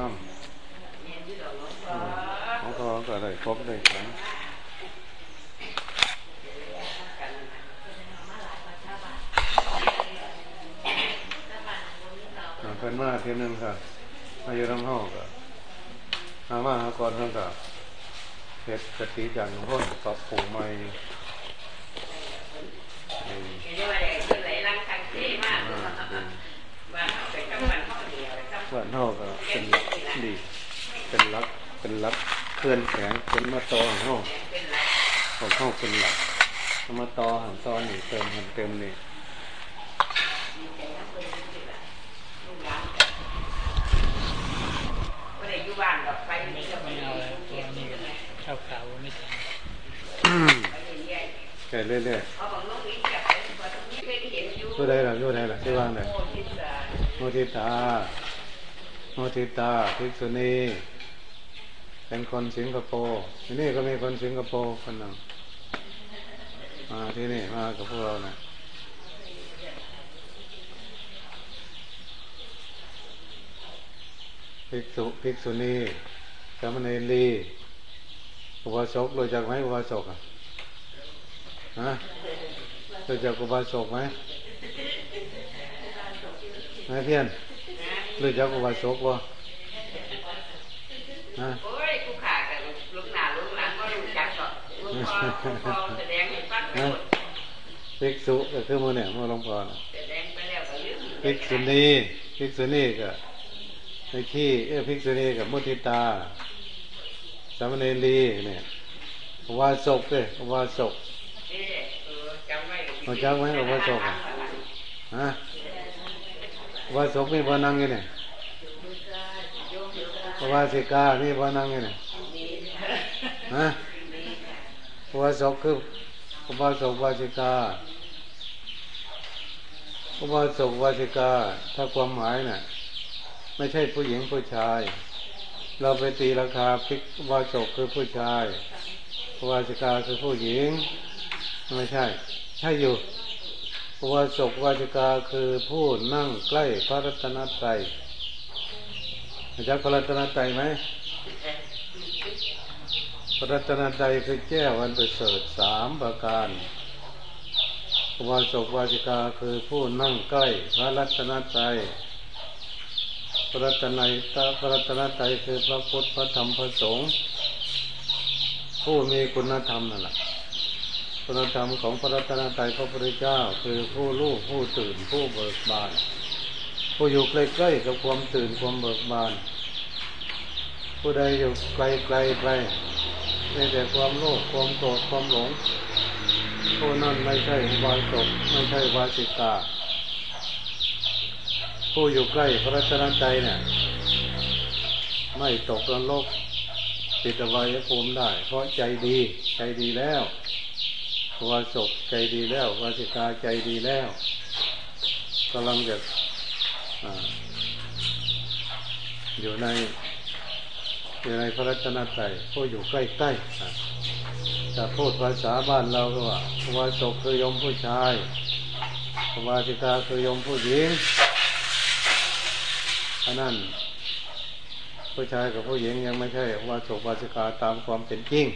น้ำของเขาก็ได้ครบได้แข็งเพิ่นมาเทียนนึงค่ะมาอยู่น้ำห้องก็หามาหาก่อนเพิ่นก็เฮ็ดกะทิจันทร์พ่นปรับปรุงใหม่เอ่อบ้าน เฮาก็เป็นดี เป็นรัก เป็นรักเพื่อนแขงเป็นมาตอของเฮาของเฮาเป็นหลักมาตอหันตอนนี่งเติมหันเติมนี่ไม่เอาแล้วตัวนี้ก็ข้าวขาวไม่ทอืมแก่เรื่อยๆผู้ใดล่ะผู้ใดล่ะที่ว่างไหนโมทิตา มทิตาภิกษุณีเป็นคนสิงคโปร์ที่นี่ก็มีคนสิงคโปร์คนหนึ่งมาที่นี่มากับพวกเรานะภิกษุภิกษุณีสามเณรีอุบาสกรู้จักไหมอุบาสกอะฮะรู้จักอุบาสกไหมนายเพี้ยน รู้จักอุบาสกบ่ฮะโอ้ยกูขาดแต่ลุกหนาลุกหลังก็รู้จักก็ลุกพอลุกพอแสดงให้ฟังไปหมดภิกษุก็คือหมือเนี่ยหมือหลวงพ่อน่ะแสดงไปแล้วก็ลืมภิกษุณีภิกษุณีก็ในขี้เอ้อภิกษุณีกับมุทิตาสามเณรีเนี่ยอุบาสกเลยอุบาสกเอ๊ะเออจำไว้รู้จักไหมอุบาสกอะฮะ อุบาสกมีพนังอยู่เนี่ยอุบาสิกามีพนังอยู่เนี่ยฮะอุบาสกคืออุบาสกอุบาสิกาอุบาสกอุบาสิกา ถ้าความหมายน่ะ ไม่ใช่ผู้หญิงผู้ชาย เราไปตีราคาพิกอุบาสกคือผู้ชายอุบาสิกาคือผู้หญิง ไม่ใช่ ใช่อยู่ อุบาสกอุบาสิกาคือผู้นั่งใกล้พระรัตนตรัยรู้จักพระรัตนตรัยไหมพระรัตนตรัยคือแก้วอันประเสริฐสามประการอุบาสกอุบาสิกาคือผู้นั่งใกล้พระรัตนตรัยพระรัตนัยตาพระรัตนตรัยคือพระพุทธพระธรรมพระสงฆ์ผู้มีคุณธรรมนั่นแหละ คุณธรรมของพระรัตนตรัยพระพุทธเจ้า คือผู้รู้ผู้ตื่นผู้เบิกบาน ผู้อยู่ใกล้ๆกับความตื่นความเบิกบาน ผู้ใดอยู่ไกลๆไปมีแต่ความโลภความโกรธความหลงผู้นั้นไม่ใช่อุบาสกไม่ใช่วาสิกา ผู้อยู่ใกล้พระรัตนตรัยเนี่ย ไม่ตกนรกติดอวัยภูมิได้ เพราะใจดีใจดีแล้ว วาสกใจดีแล้ววาสิกาใจดีแล้วกำลังจะออยู่ในอยู่ในพระรัตนตรัยผู้อยู่ใกล้ๆอะจะพูดภาษาบ้านเราก็ว่าวาสกคือยมผู้ชายวาสิกาคือยมผู้หญิงอันนั้นผู้ชายกับผู้หญิงยังไม่ใช่วาสกวาสิกาตามความเป็นจริง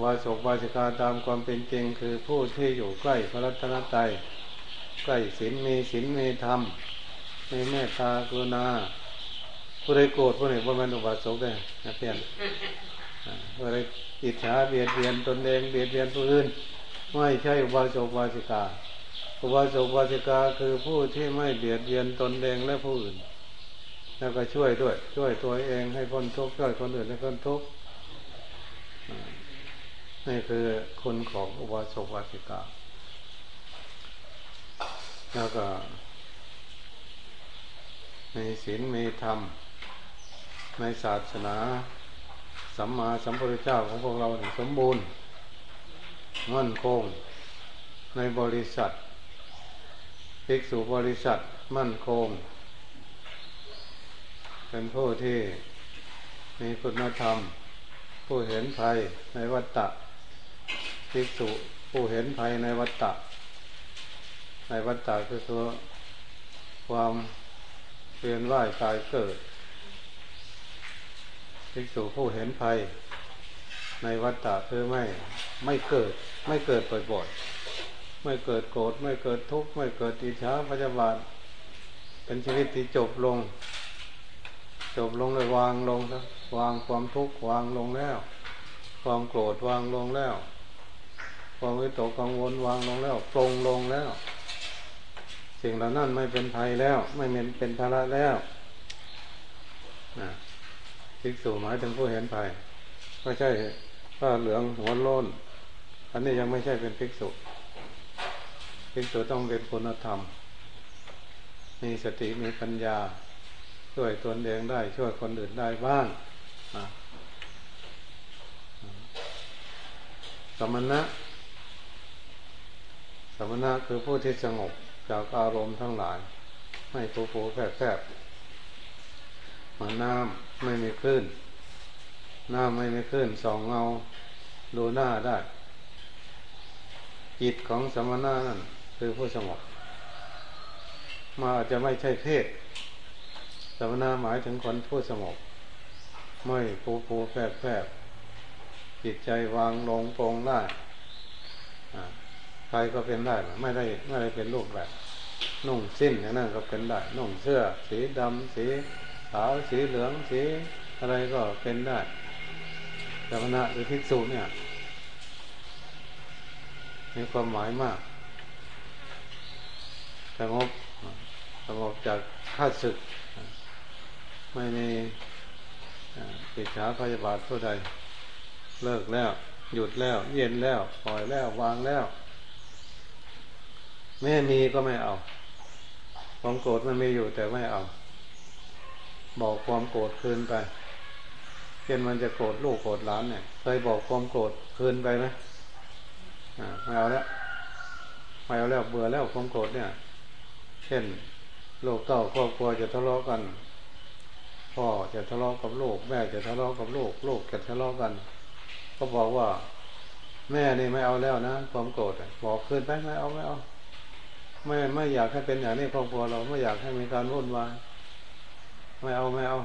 วาสกวาสิกาตามความเป็นจริงคือผู้ที่อยู่ใกล้พระรัตนตรัยใกล้ศีลมีศีลมีธรรมมีเมตตากรุณา ผู้ใดโกรธผู้ใดบ่แม่นอุบาสกได้นะเพียนอ่าผู้ใดอิจฉาเบียดเบียนตนเองเบียดเบียนผู้อื่นไม่ใช่อุบาสกวาสิกาอุบาสกวาสิกาคือผู้ที่ไม่เบียดเบียนตนเองและผู้อื่น แล้วก็ช่วยด้วย ช่วยตัวเองให้พ้นทุกข์ช่วยคนอื่นให้พ้นทุกข์ นี่คือคุณของอุบาสกวาสิกา แล้วก็ มีศีลมีธรรม ในศาสนาสัมมาสัมพุทธเจ้าของพวกเราสมบูรณ์มั่นคง ในบริษัทภิกษุบริษัทมั่นคง เป็นผู้ที่มีคุณธรรม ผู้เห็นภัยในวัฏฏะ ภิกษุผู้เห็นภัยในวัฏฏะในวัฏฏะคือความเปลี่ยนว่ายตายเกิดภิกษุผู้เห็นภัย ในวัฏฏะคือไม่ไม่เกิด ไม่เกิดบ่อยๆไม่เกิดโกรธไม่เกิดทุกข์ไม่เกิดอิจฉาพยาบาทเป็นชีวิตที่จบลง จบลงเลยวางลงนะวางความทุกข์วางลงแล้ว ความโกรธวางลงแล้ว ความวิตกกังวลวางลงแล้วปรงลงแล้ว สิ่งเหล่านั้นไม่เป็นภัยแล้ว ไม่เป็นเป็นภาระแล้วนะภิกษุหมายถึงผู้เห็นภัยไม่ใช่ผ้าเหลืองหัวโล้นอันนี้ยังไม่ใช่เป็นภิกษุภิกษุต้องเป็นคุณธรรม มีสติมีปัญญา ช่วยตนเองได้ ช่วยคนอื่นได้บ้างนะสมณะ มณะคือผู้ที่สงบจากอารมณ์ทั้งหลาย ไม่ปูปูแฝบแฝบมือนน้ำไม่มีคลื่น น้ำไม่มีคลื่นสองเงาดูหน้าได้ จิตของสมณะนั่นคือผู้สงบมาอาจจะไม่ใช่เพศสมณะหมายถึงคนผู้สงบไม่ปูปูแฝบแฝบจิตใจวางลงโปรงได้ ใครก็เป็นได้ ไม่ได้ไม่ได้เป็นรูปแบบนุ่งสิ้นอย่างนั้นก็เป็นได้ นุ่งเสื้อ สีดำสีขาวสีเหลืองสีอะไรก็เป็นได้สมณะหรือภิกษุเนี่ยมีความหมายมากสงบสงบจากข้าศึก ไม่มีปิดฉาพยาบาทผู้ใด เลิกแล้ว หยุดแล้ว เย็นแล้ว ปล่อยแล้ว วางแล้ว แม่มีก็ไม่เอาความโกรธมันมีอยู่แต่ไม่เอา บอกความโกรธคืนไปเช่นมันจะโกรธลูกโกรธหลานเนี่ยเคยบอกความโกรธคืนไปไหมอ่าไม่เอาแล้วไม่เอาแล้วเบื่อแล้วความโกรธเนี่ย เช่นลูกเต้าครอบครัวจะทะเลาะกันพ่อจะทะเลาะกับลูกแม่จะทะเลาะกับลูกลูกจะทะเลาะกัน ก็บอกว่า แม่นี่ไม่เอาแล้วนะความโกรธบอกคืนไปไม่เอาไม่เอา ไม่ไม่อยากให้เป็นอย่างนี้ครอบครัวเราไม่อยากให้มีการวุ่นวายไม่เอาไม่เอา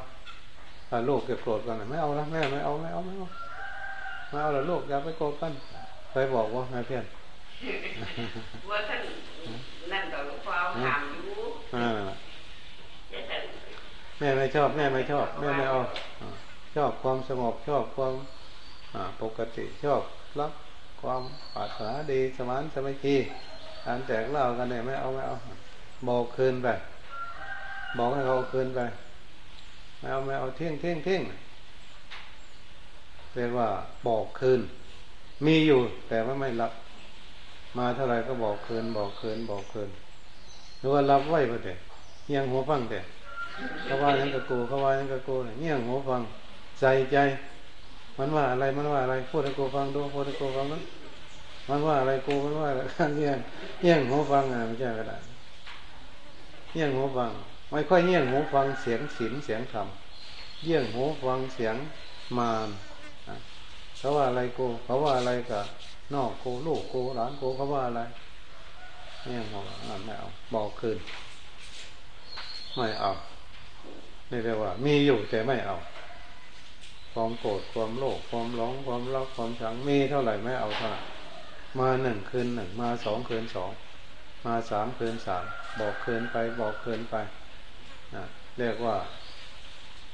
ถ้าลูกเก็บโกรธกันไม่เอาละแม่ไม่เอาไม่เอาไม่เอาไม่เอาละลูกอย่าไปโกรธกันเคยบอกว่าไงเพื่อนว่าท่านนั่นก็หลวงพ่อเอาถามอยู่อ่าเดี๋ยวท่านแม่ไม่ชอบแม่ไม่ชอบแม่ไม่เอาอ่าชอบความสงบชอบความอ่าปกติชอบรักความปรารถนาดีสมานสมัคคี การแตกเหล่ากันเนี่ยไม่เอาไม่เอาบอกคืนไป บอกให้เขาคืนไปไม่เอาไม่เอาเที่ยงเที่ยงเที่ยงเรียกว่าบอกคืน มีอยู่แต่ว่าไม่รับ มาเท่าไหรก็บอกคืน บอกคืน บอกคืนหรือว่ารับไว้ก็แต่เงี่ยงหัวฟังแต่เขาว่ายังกะกูเขาว่ายังกะกูเนี่ยเงี่ยงหัวฟัง ใจใจ มันว่าอะไรมันว่าอะไรพูดให้กูฟังดูพูดให้กูฟังนั้น มันว่าอะไรกูมันว่าอะไรเงี่ยงเงี่ยงหัวฟังอะไม่ใช่ก็ได้เงี่ยงหัวฟัง ไม่ค่อยเงี่ยงหูฟังเสียงศีลเสียงธรรมเยี่ยงหูฟังเสียงมารเขาว่าอะไรกูเขาว่าอะไรกับนอกกูลูกกูหลานกูเขาว่าอะไรเนี่ยบอกอ่านไม่เอาบอกคืน ไม่เอานี่เรียกว่า มีอยู่แต่ไม่เอา ความโกรธความโลภความร้องความรักความชังมีเท่าไหร่ไม่เอาเท่าไหร่ มาหนึ่งคืนหนึ่งมาสองคืนสองมาสามคืนสามบอกคืนไปบอกคืนไปนะเรียกว่า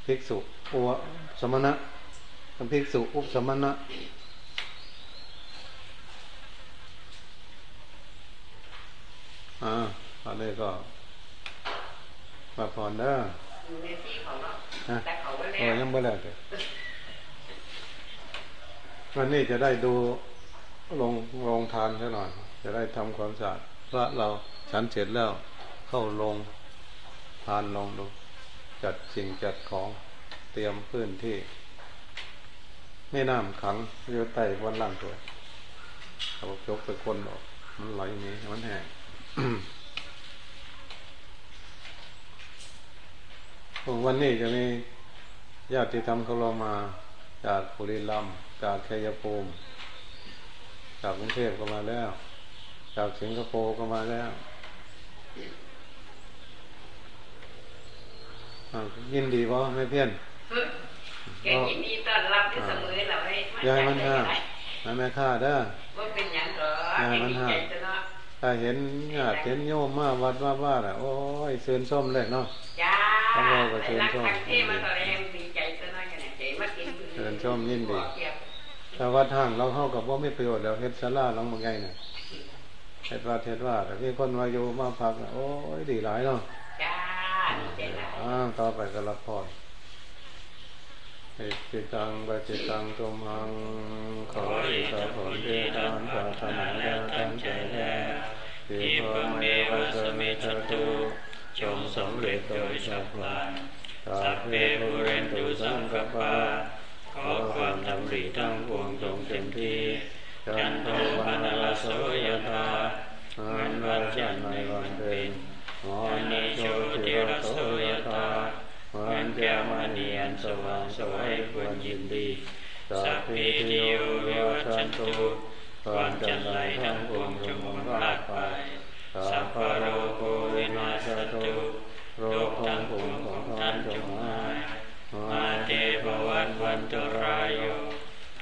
ภิกษุอุวสมณะเป็นภิกษุอุปสมณะอ่าอันนี้ก็มาพรเด้ออยู่ในที่ของเราฮะแต่เขาก็โอ้แล้วยังไม่แล้วเลยวันนี้จะได้ดู ลงลงทานซะหน่อย จะได้ทำความสะอาดพระเราฉันเสร็จแล้ว เข้าลงทานลองดู จัดสิ่งจัดของเตรียมพื้นที่ไม่น้ำขังอยู่ใต้บนล่างตัวเขายกไปคนออก มันไหลนี้มันแห้งวันนี้จะมีญาติธรรมเขาเรามาจากปุรีรัมจากชัยภูมิ จากกรุงเทพก็มาแล้ว จากสิงคโปร์ก็มาแล้วอ่ายินดีป่ะไม่เพี้ยนเฮ้ยแกยินดีต้อนรับอยู่เสมอเราให้ยายมันห้ามนะแม่ข้าเด้อว่าเป็นอย่างหรอแกดีใจจะเนาะถ้าเห็นญาติเห็นโยมมาวัดว่าว่าอะโอ้ยเสือนส้มเลยเนาะจ้าเขาบอกว่าเชิญรักชมทักที่มาตอนแรกดีใจจะเนาะอย่างนี้ใจมากินเชิญชมยินดี บอกเกี่ยวถ้าวัดห้างเราเข้ากับว่าไม่ประโยชน์แล้วเฮ็ดศาลาลองมาไงน่ะเฮ็ดวัดเฮ็ดว่าแต่มีคนมาอยู่มาพักน่ะโอ้ยดีหลายเนาะจ้าดีใจหลายอ่าต่อไปก็รับพรอิจิตังปัจจิตังตุมังขออิทธิผลที่ทานปรารถนาแล้วตั้งใจแล้วที่พระเมวะสมิจตุจงสำเร็จโดยฉับพลันสัพเพปุเรนตุสังกปาข อความดำริทั้งปวงจงเต็มที่จันโทปนลโสยธาอันวันจันทร์ในวันเป็นมอนิโชติรโสยธาวันแก้วมณีอันสว่างสวยควรยินดีสัพพิติโยวิวัชชันตุความจันไรทั้งปวงจงหมดลาดไปสัพพโรโควินาศตุโรคทั้งปวงของท่านจงหาย มาเตภวันวันตรายโย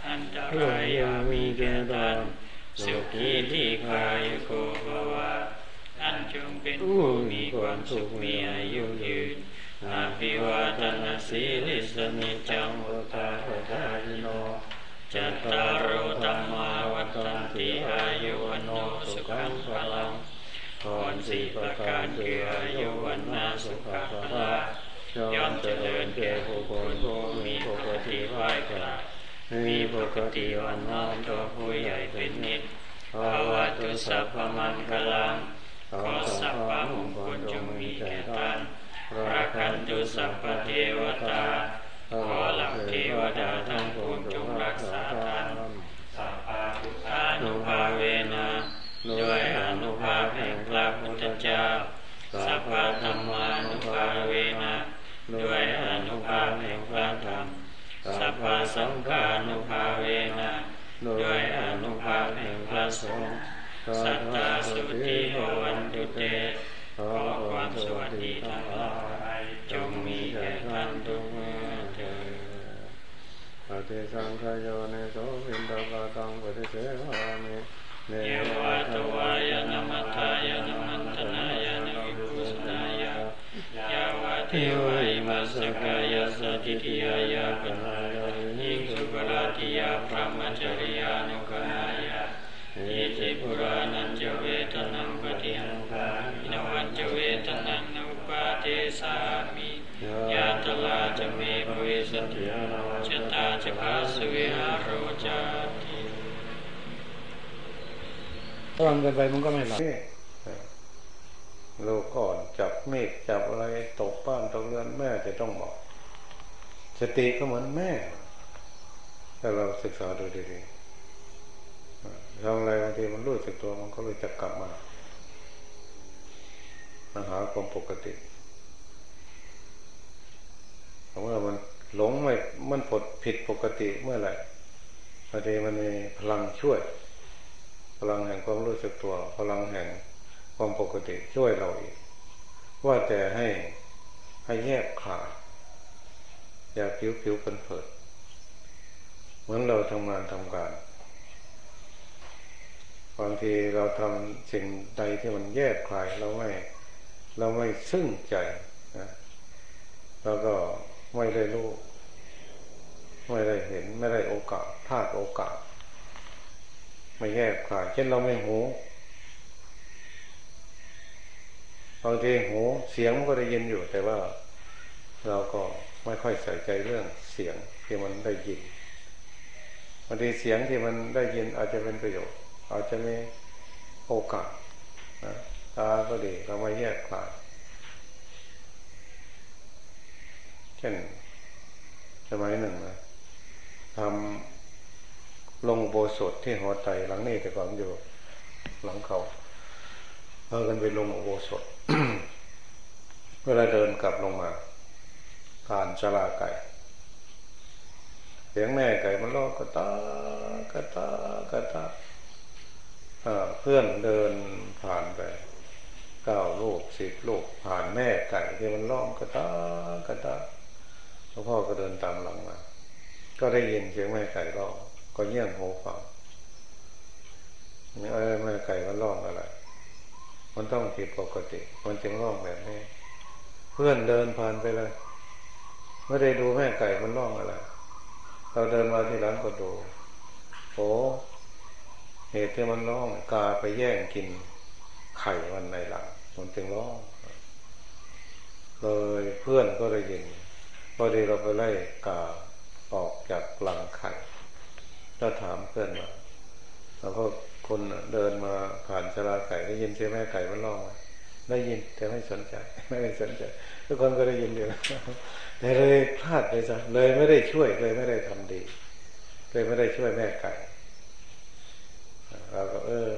อันตรายามีแก่ท่านสุขีที่คายโกภวะท่านจงเป็นผู้มีความสุขมีอายุยืนอาภิวาทนาสีลิสนิจังวุตาปทายโนจัตตารโอธรรมาวัฏันติอายุวันโนสุขังพลังพรสีประการคืออายุวันนาสุขภาละ ย่อมเจริญแก่ผู้คนผู้มีปกติไหว้กราบมีปกติวันน้อมตัวผู้ใหญ่เป็นนิดภาวะตุสัพพมันกลังขอสัพพมงคลจงมีแก่ท่านราคันตุสัพพเทวตาขอหลักเทวดาทั้งปวงจงรักษาท่านสัพพะพุทธานุภาเวนะด้วยอนุภาพแห่งพระพุทธเจ้าสัพพะธรรมานุภาเวนะ ด้วยอนุภาพแห่งพระธรรมสัพพะสังฆานุภาเวนะด้วยอนุภาพแห่งพระสงฆ์สัทธาสุติโหวันตุเตขอความสวัสดีทั้งหลายจงมีแก่ท่านทุกเมื่อเถิดปฏิสังขโยเนโสวินตกาตังปฏิเสวามิเนเยววาตวายนมัตถายนมันตนายนวิปุสนายายาวาเทวาอิมั สกายาสติทิยายาปนายานิสุปราติยาพระมจริยานุกนายาอิติปุรานันจเวทนังปฏิหังคามินวันจเวทนังนุปาเทสามิยาตลาจะเมภเวสติจตาจะภาสเวหาโรจาติฟังกันไปมันก็ไม่หลับ เมฆจับอะไรตกบ้านตกเรือนแม่จะต้องบอก สติก็เหมือนแม่ถ้าเราศึกษาดูดีๆทำอะไรบางทีมันรู้สึกตัวมันก็เลยจะกลับมามาหาความปกติเมื่อมันหลงไม่มันผดผิดปกติเมื่อไหร่บางทีมันมีพลังช่วย พลังแห่งความรู้สึกตัว พลังแห่งความปกติช่วยเราอีก ว่าแต่ให้ให้แยกขาดอย่าผิวผิวเป็นเผิด เหมือนเราทำงานทำการบางทีเราทำสิ่งใดที่มันแยกคลายเราไม่ เราไม่ซึ้งใจนะเราก็ไม่ได้รู้ ไม่ได้เห็น ไม่ได้โอกาสพลาดโอกาส ไม่แยกคลายเช่นเราไม่หู บางทีหูเสียงมันก็ได้ยินอยู่ แต่ว่าเราก็ไม่ค่อยใส่ใจเรื่องเสียงที่มันได้ยินบางทีเสียงที่มันได้ยินอาจจะเป็นประโยชน์ อาจจะมีโอกาสนะตาก็ดีเราไม่แยกคลายเช่นสมัยหนึ่งนะทำลงโบสถที่หอไตหลังนี้แต่ก่อนอยู่หลังเขาพากันไปลงโบสถ เวลาเดินกลับลงมาผ่านชลาไก่เสียงแม่ไก่มันร้องกระตากระตากระตาเพื่อนเดินผ่านไปเก้าลูกสิบลูกผ่านแม่ไก่ที่มันร้องกระตากระตาหลวงพ่อก็เดินตามหลังมา ก็ได้ยินเสียงแม่ไก่ร้องก็เงี่ยงหูฟังนี่เออแม่ไก่มันร้องอะไร มันต้องผิดปกติ มันจึงร้องแบบนี้ เพื่อนเดินผ่านไปเลย ไม่ได้ดูแม่ไก่มันร้องอะไร เราเดินมาที่ร้านก็ดูโอ้เหตุที่มันร้องกาไปแย่งกินไข่มันในหลังมันจึงร้องเลยเพื่อนก็ได้ยินพอดีเราไปไล่กาออกจากหลังไข่ก็ถามเพื่อนว่าแล้วก็ คนเดินมาผ่านชลาไก่ได้ยินเสียงแม่ไก่มันร้องได้ยินแต่ไม่สนใจ ไม่ได้สนใจ ทุกคนก็ได้ยินอยู่แต่เลยพลาดไปซะเลยไม่ได้ช่วยเลยไม่ได้ทำดีเลยไม่ได้ช่วยแม่ไก่เราก็เออ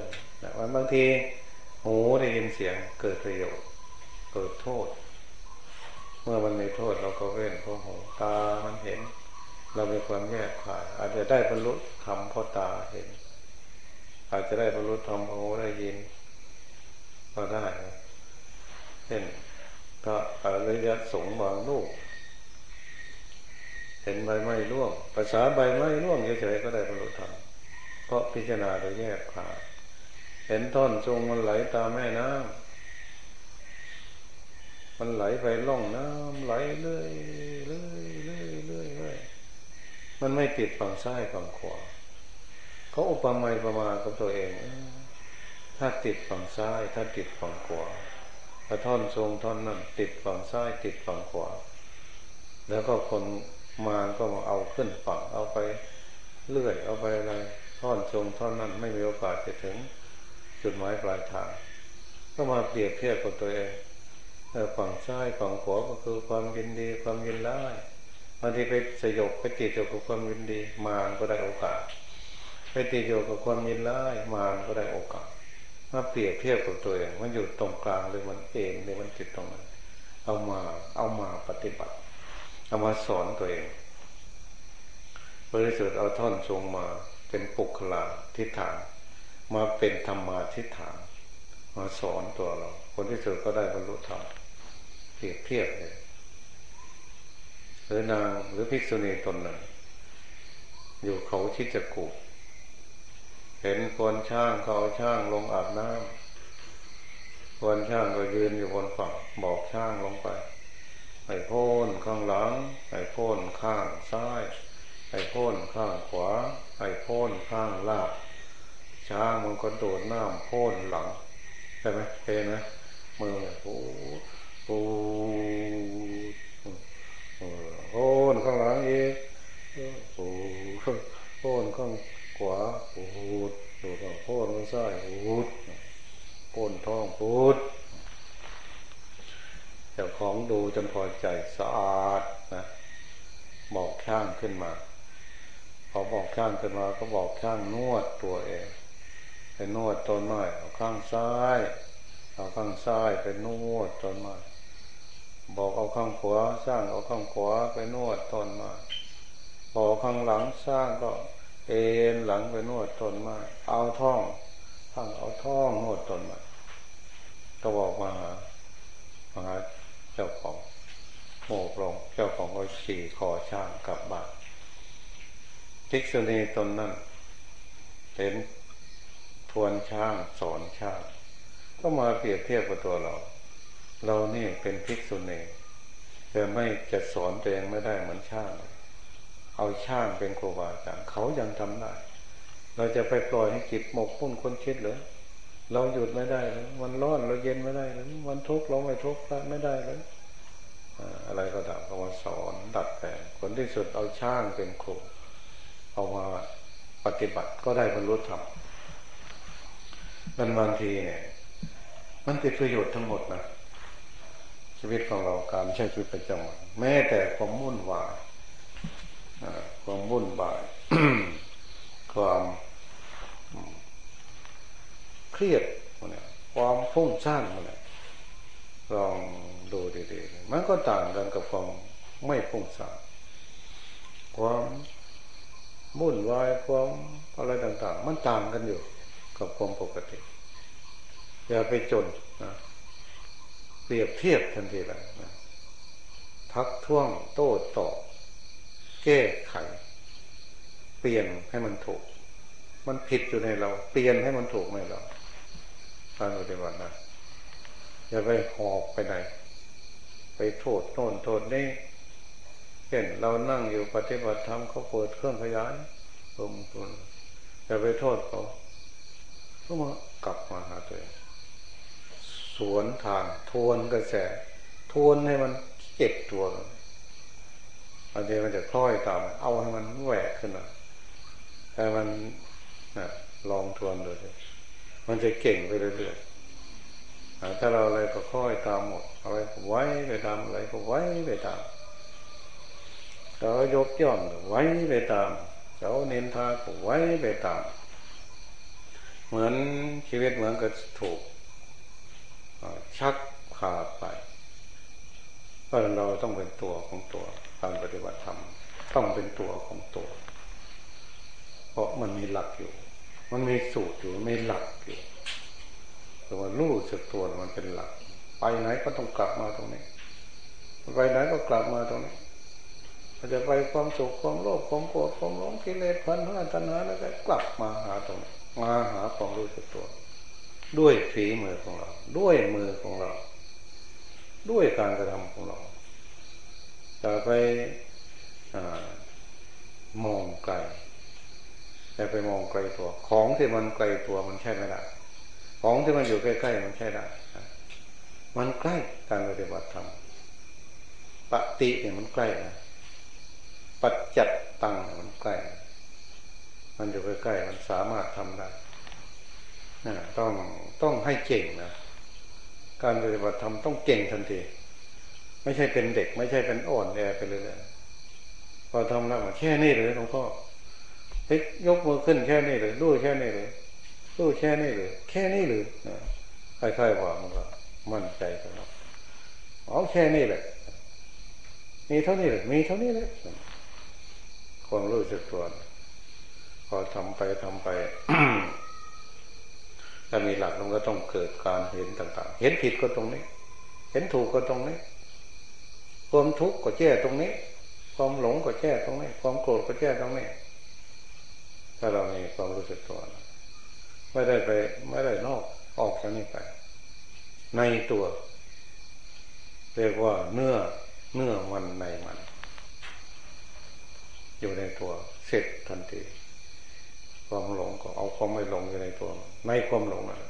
วันบางทีหูได้ยินเสียงเกิดประโยชน์เกิดโทษ เมื่อมันมีโทษเราก็เว้นเพราะหูตามันเห็น เรามีความแยกขายอาจจะได้บรรลุธรรมเพราะตาเห็น อาจจะได้บรรลุธรรมเพราได้ยิน ก็ได้เช่นก็อริยสงฆ์บางลูก เห็นใบไม้ร่วง ภาษาใบไม้ร่วงเฉยๆก็ได้บรรลุธรรมเพราะพิจารณาโดยแยกขาดเห็นท่อนจงมันไหลตามแม่น้ำมันไหลไปล่องน้ำไหลเรื่อยเรื่อยเรื่อยเรื่อยมันไม่ติดฝั่งซ้ายฝั่งขวา เขาอุปมาประมากับตัวเอง ถ้าติดฝั่งซ้าย ถ้าติดฝั่งขวาถ้าท่อนทรงท่อนนั้นติดฝั่งซ้ายติดฝั่งขวา แล้วก็คนมาก็มาเอาขึ้นฝั่งเอาไปเลื่อยเอาไปอะไรท่อนทรงท่อนนั้นไม่มีโอกาสจะถึงจุดหมายปลายทาง ก็มาเปรียบเทียบกับตัวเองฝั่งซ้ายฝั่งขวาก็คือความยินดีความยินร้ายบางทีไปสยบไปติดอยู่กับความยินดีมาก็ได้โอกาส ไปติดอยู่กับความยินร้ายมาก็ได้โอกาสมาเปรียบเทียบกับตัวเองมันอยู่ตรงกลางหรือมันเองหรือมันติดตรงนั้นเอามาเอามาปฏิบัติ เอามาสอนตัวเองบริสุทธิ์เอาท่อนทรงมาเป็นปุคลาทิฏฐานมาเป็นธรรมาทิฏฐานมาสอนตัวเรา คนที่สุดก็ได้บรรลุธรรมเทียบเทียบเลยหรือนางหรือภิกษุณีตนหนึ่งอยู่เขาชิจกุ เห็นคนช่างเขาช่างลงอาบน้ำคนช่างก็ยืนอยู่บนฝั่งบอกช่างลงไปไอ้พ่นข้างหลังไอ้พ่นข้างซ้ายไอ้พ่นข้างขวาไอ้พ่นข้างล่างช้างมันก็โดดน้ำโค่นหลังใช่ไหมเห็นไหมมือโอ้โหโค่นข้างหลังอีกโอ้โค่นข้าง ขวาโอ้โหดูข้างโค่นข้างซ้ายโอ้โหโค่นท้องปูดเจ้าของดูจนพอใจสะอาดนะบอกช่างขึ้นมาพอบอกช่างขึ้นมาก็บอกช่างนวดตัวเองไปนวดต้นไม้เอาข้างซ้ายเอาข้างซ้ายไปนวดต้นไม้บอกเอาข้างขวาสร้างเอาข้างขวาไปนวดต้นไม้บอกข้างหลังสร้างก็ เอ็นหลังไปนวดต้นไม้เอาท่องข้างเอาท่องนวดต้นไม้ก็บอกมาหามาหาเจ้าของโมกลงเจ้าของก็ขี่คอช่างกลับบ้านทิกษุณีตนนั้นเห็นทวนช่างสอนช่าง ก็มาเปรียบเทียบกับตัวเรา เรานี่เป็นภิกษุณีแต่ไม่จะสอนตัวเองไม่ได้เหมือนช่าง เอาช่างเป็นครูบาอาจารย์เขายังทำได้ เราจะไปปล่อยให้จิตหมกมุ่นคนคิดหรือเราหยุดไม่ได้เลยมันร้อนเราเย็นไม่ได้เลยมันทุกข์เราไม่ทุกข์ไม่ได้เลยอะไรก็ตามเขามาสอนดัดแปลงผลที่สุดเอาช่างเป็นครูเอามาปฏิบัติก็ได้บรรลุธรรมมันบางทีเนี่ย มันเป็นประโยชน์ทั้งหมดนะชีวิตของเราการใช้ชีวิตประจำวันแม้แต่ความวุ่นวาย ความวุ่นวาย ความเครียดเนี่ยความพุ่งสร้างเนี่ยลองดูดีๆมันก็ต่างกันกับความไม่พุ่งสร้างความวุ่นวายความอะไรต่างๆ มันต่างกันอยู่กับความปกติ อย่าไปจนนะเปรียบเทียบทันทีเลยนะทักท้วงโต้ตอบ แก้ไข เปลี่ยนให้มันถูก มันผิดอยู่ในเรา เปลี่ยนให้มันถูกในเราการปฏิบัตินะอย่าไปหอกไปไหนไปโทษโน่นโทษนี่เช่นเรานั่งอยู่ปฏิบัติธรรมเขาเปิดเครื่องขยายลมตุนอย่าไปโทษเขาก็มากลับมาหาตัวเองสวนทางทวนกระแสทวนให้มันเก็บตัว อันนี้มันจะคล้อยตามเอาให้มันแหวกขึ้นมาให้มันนะลองทวนดูสิมันจะเก่งไปเรื่อยๆถ้าเราอะไรก็ค่อยตามหมดอะไรก็ไว้ไปตามอะไรก็ไว้ไปตามเขายกย่องไว้ไปตามเขาเน้นทาก็ไว้ไปตาม เหมือนชีวิตเหมือนกับถูกชักขาดไปเพราะเราต้องเป็นตัวของตัว การปฏิบัติธรรมต้องเป็นตัวของตัว เพราะมันมีหลักอยู่ มันมีสูตรอยู่มีหลักอยู่แต่ว่ารู้สึกตัวมันเป็นหลัก ไปไหนก็ต้องกลับมาตรงนี้ไปไหนก็กลับมาตรงนี้อาจจะไปความสุขความโลภความโกรธความหลงกิเลสพันห้าตัณหาแล้วก็กลับมาหาตรงนี้มาหาความรู้สึกตัว ด้วยฝีมือของเรา ด้วยมือของเรา ด้วยการกระทำของเรา จะไปอมองไกลจะไปมองไกลตัว ของที่มันไกลตัวมันใช่ไม่ได้ของที่มันอยู่ใกล้ๆมันใช่ได้มันใกล้การปฏิบัติธรรมปฏิเนี่ยมันใกล้นะปัจจัดตังมันใกล้ มันอยู่ใกล้ๆมันสามารถทำได้นะต้องต้องให้เก่งนะการปฏิบัติธรรมต้องเก่งทันที ไม่ใช่เป็นเด็ก ไม่ใช่เป็นอ่อนแอไปเลยพอทำแล้วแค่นี้เลยหลวงพ่อเฮ้ยยกมือขึ้นแค่นี้เลยดูแค่นี้เลยดูแค่นี้เลยแค่นี้เลยค่อยๆว่ามันก็มั่นใจกันแล้วเอาแค่นี้แหละมีเท่านี้เลยมีเท่านี้เลยความรู้สึกตัวพอทำไปทำไปถ้ามีหลักมันก็ต้องเกิดการเห็นต่าง ๆ เห็นผิดก็ตรงนี้ เห็นถูกก็ตรงนี้ ความทุกข์ก็แก้ตรงนี้ ความหลงก็แก้ตรงนี้ ความโกรธก็แก้ตรงนี้ ถ้าเรามีความรู้สึกตัวไม่ได้ไป ไม่ได้นอกออกจากนี้ไป ในตัว เรียกว่าเนื้อเนื้อมันในมัน อยู่ในตัว เสร็จทันที ความหลงก็เอาความไม่หลงอยู่ในตัว ในความหลงนั่น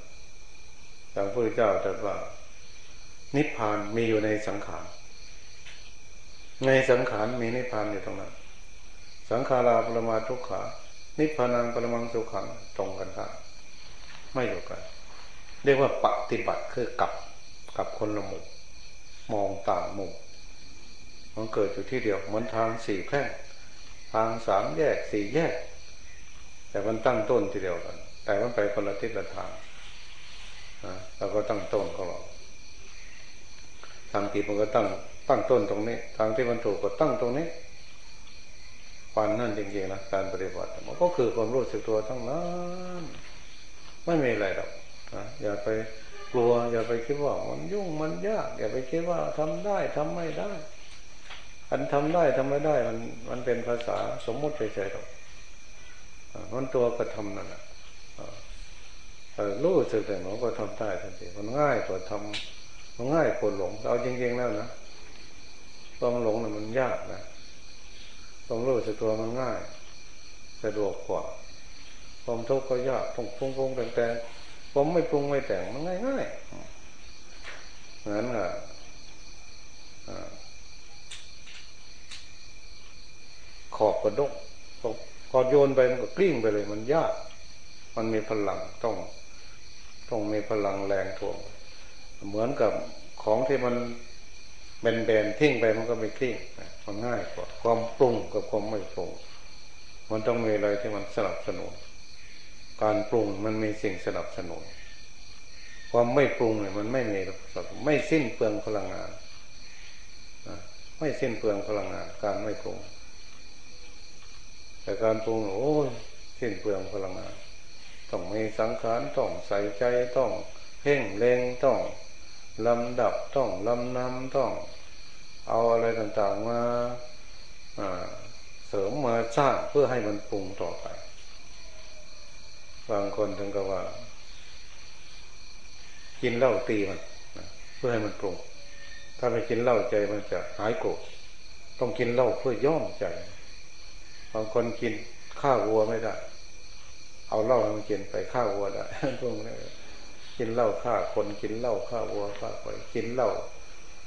พระพุทธเจ้าตรัสว่า นิพพานมีอยู่ในสังขาร ในสังขารมีนิพพานอยู่ตรงนั้น สังขาราปรมาทุกขา นิพพานังปรมังสุขังตรงกันครับไม่อยู่กัน เรียกว่าปฏิบัติคือกับกับคนละมุมมองต่างมุมมันเกิดอยู่ที่เดียวเหมือนทางสี่แพร่งทางสามแยกสี่แยก แต่มันตั้งต้นทีเดียวกัน แต่มันไปคนละทิศละทางนะเราก็ตั้งต้นของเราทางผิดมันก็ตั้ง ตั้งต้นตรงนี้ ทางที่มันถูกก็ตั้งตรงนี้ปันนั่นจริงๆนะการปฏิบัติมันก็คือความรู้สึกตัวทั้งนั้นไม่มีอะไรหรอกนะอย่าไปกลัว อย่าไปคิดว่ามันยุ่งมันยาก อย่าไปคิดว่าทำได้ทำไม่ได้ อันทำได้ทำไม่ได้ มันมันเป็นภาษาสมมุติเฉยๆหรอกมันตัวก็ทำนั่นแหละรู้สึกแต่หนูก็ทำได้ทันทีมันง่ายกว่าทำมันง่ายคนหลงเอาจริงๆแล้วนะ ความหลงน่ะมันยากนะความรู้สึกตัวมันง่ายสะดวกกว่า ความทุกข์ก็ยากต้องปรุงปรุงแต่งแต่ผมไม่ปรุงไม่แต่งมันง่ายง่ายนั้นอะขอบกระดกพอโยนไปมันก็กลิ้งไปเลย มันยาก มันมีพลังต้องต้องมีพลังแรงถ่วง เหมือนกับของที่มัน แบนๆทิ้งไปมันก็ไม่ทิ้งมันง่ายกว่าความปรุงกับความไม่ปรุง มันต้องมีอะไรที่มันสนับสนุน การปรุงมันมีสิ่งสนับสนุน ความไม่ปรุงเนี่ยมันไม่มีไม่สิ้นเปลืองพลังงานไม่สิ้นเปลืองพลังงาน การไม่ปรุง แต่การปรุงโอ้ยสิ้นเปลืองพลังงานต้องมีสังขารต้องใส่ใจต้องเพ่งเล็งต้องลำดับต้องลำนำต้อง เอาอะไรต่างๆมาใริมมาสร้างเพื่อให้มันปรุงต่อไป บางคนถึงกับว่า กินเหล้าตีมันเพื่อให้มันปรุง ถ้าไม่กินเหล้าใจมันจะหายโกรธต้องกินเหล้าเพื่อย่อมใจบางคนกินข้าววัวไม่ได้ เอาเหล้ามากินไปข้าววัวได้พวกนี้กินเหล้าฆ่าคนกินเหล้าฆ่าวัวฆ่าไปกินเหล้า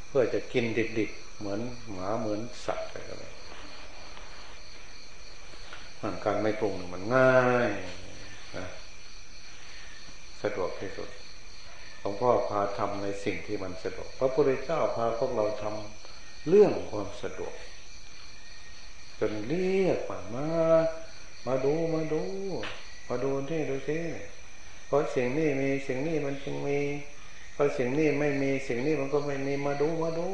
เพื่อจะกินดิบๆ เหมือนหมาเหมือนสัตว์อะไรก็ได้การไม่ปรุงมันง่ายนะสะดวกที่สุดหลวงพ่อพาทำในสิ่งที่มันสะดวก พระพุทธเจ้าพาพวกเราทำเรื่องความสะดวก จนเรียกมามา มาดูมาดู มาดูที่ดูซิเพราะสิ่งนี้มีสิ่งนี้มันจึงมีเพราะสิ่งนี้ไม่มีสิ่งนี้มันก็ไม่มีมาดูมาดู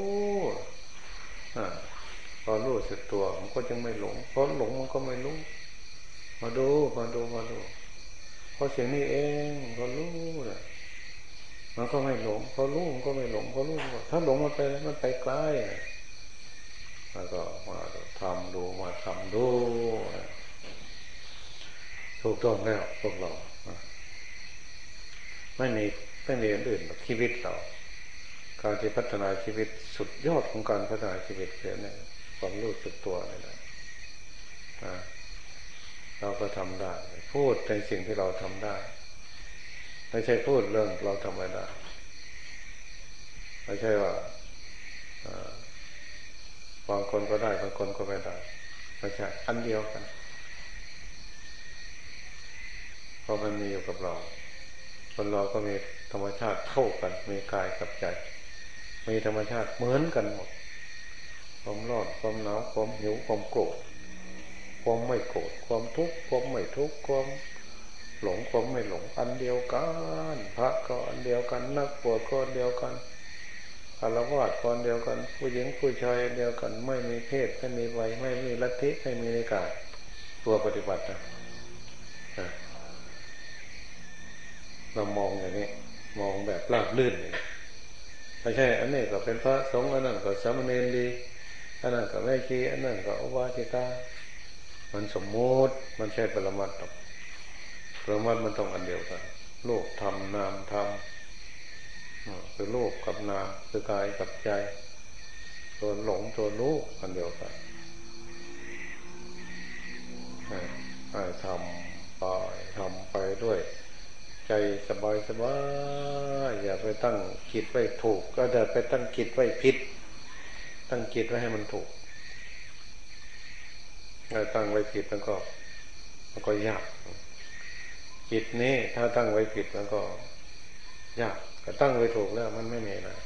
พอรู้สึกตัวมันก็จึงไม่หลงเพราะหลงมันก็ไม่รู้ มาดูมาดูมาดูเพราะสิ่งนี้เองก็รู้เลยมันก็ไม่หลงพอรู้มันก็ไม่หลงพอรู้ถ้าหลงมันไปมันไปไกลแล้วก็มาทำดูมาทำดูถูกต้องแล้วพวกเราไม่มีไม่มีอื่นชีวิตเรา การที่พัฒนาชีวิตสุดยอดของการพัฒนาชีวิตคือเนี่ยความรู้สึกตัวนี่แหละเราก็ทำได้ พูดในสิ่งที่เราทำได้ ไม่ใช่พูดเรื่องเราทำไม่ได้ไม่ใช่ว่าบางคนก็ได้บางคนก็ไม่ได้ไม่ใช่อันเดียวกันเพราะมันมีอยู่กับเรา คนเราก็มีธรรมชาติเท่ากันมีกายกับใจ มีธรรมชาติเหมือนกันหมด ความร้อนความหนาวความหิวความโกรธความไม่โกรธความทุกข์ความไม่ทุกข์ความหลงความไม่หลงอันเดียวกัน พระก็อันเดียวกัน นักบวชก็อันเดียวกันอารวาสคนเดียวกัน ผู้หญิงผู้ชายเดียวกัน ไม่มีเพศไม่มีวัยไม่มีลัทธิไม่มีนิกายตัวปฏิบัตินะเรามองอย่างนี้ มองแบบราบลื่นเลย ไม่ใช่ อันนี้ก็เป็นพระสงฆ์อันนั้นก็สามเณรดีอันนั้นก็แม่ชีอันนั้นก็อุบาสิกามันสมมติมันใช่ปรมัตถ์ปรมัตถ์มันต้องอันเดียวกัน โลกธรรมนามธรรมคือโลกกับนามคือกายกับใจ ตัวหลงตัวรู้อันเดียวกันให้ทำไปทำไปด้วย ใจสบายสบายอย่าไปตั้งคิดไว้ถูก ก็เดินไปตั้งคิดไว้ผิด ตั้งคิดไว้ให้มันถูกถ้าตั้งไว้ผิดมันก็มันก็ยากจิตนี้ถ้าตั้งไว้ผิดมันก็ ยากก็ตั้งไว้ถูกแล้วมันไม่มีนะ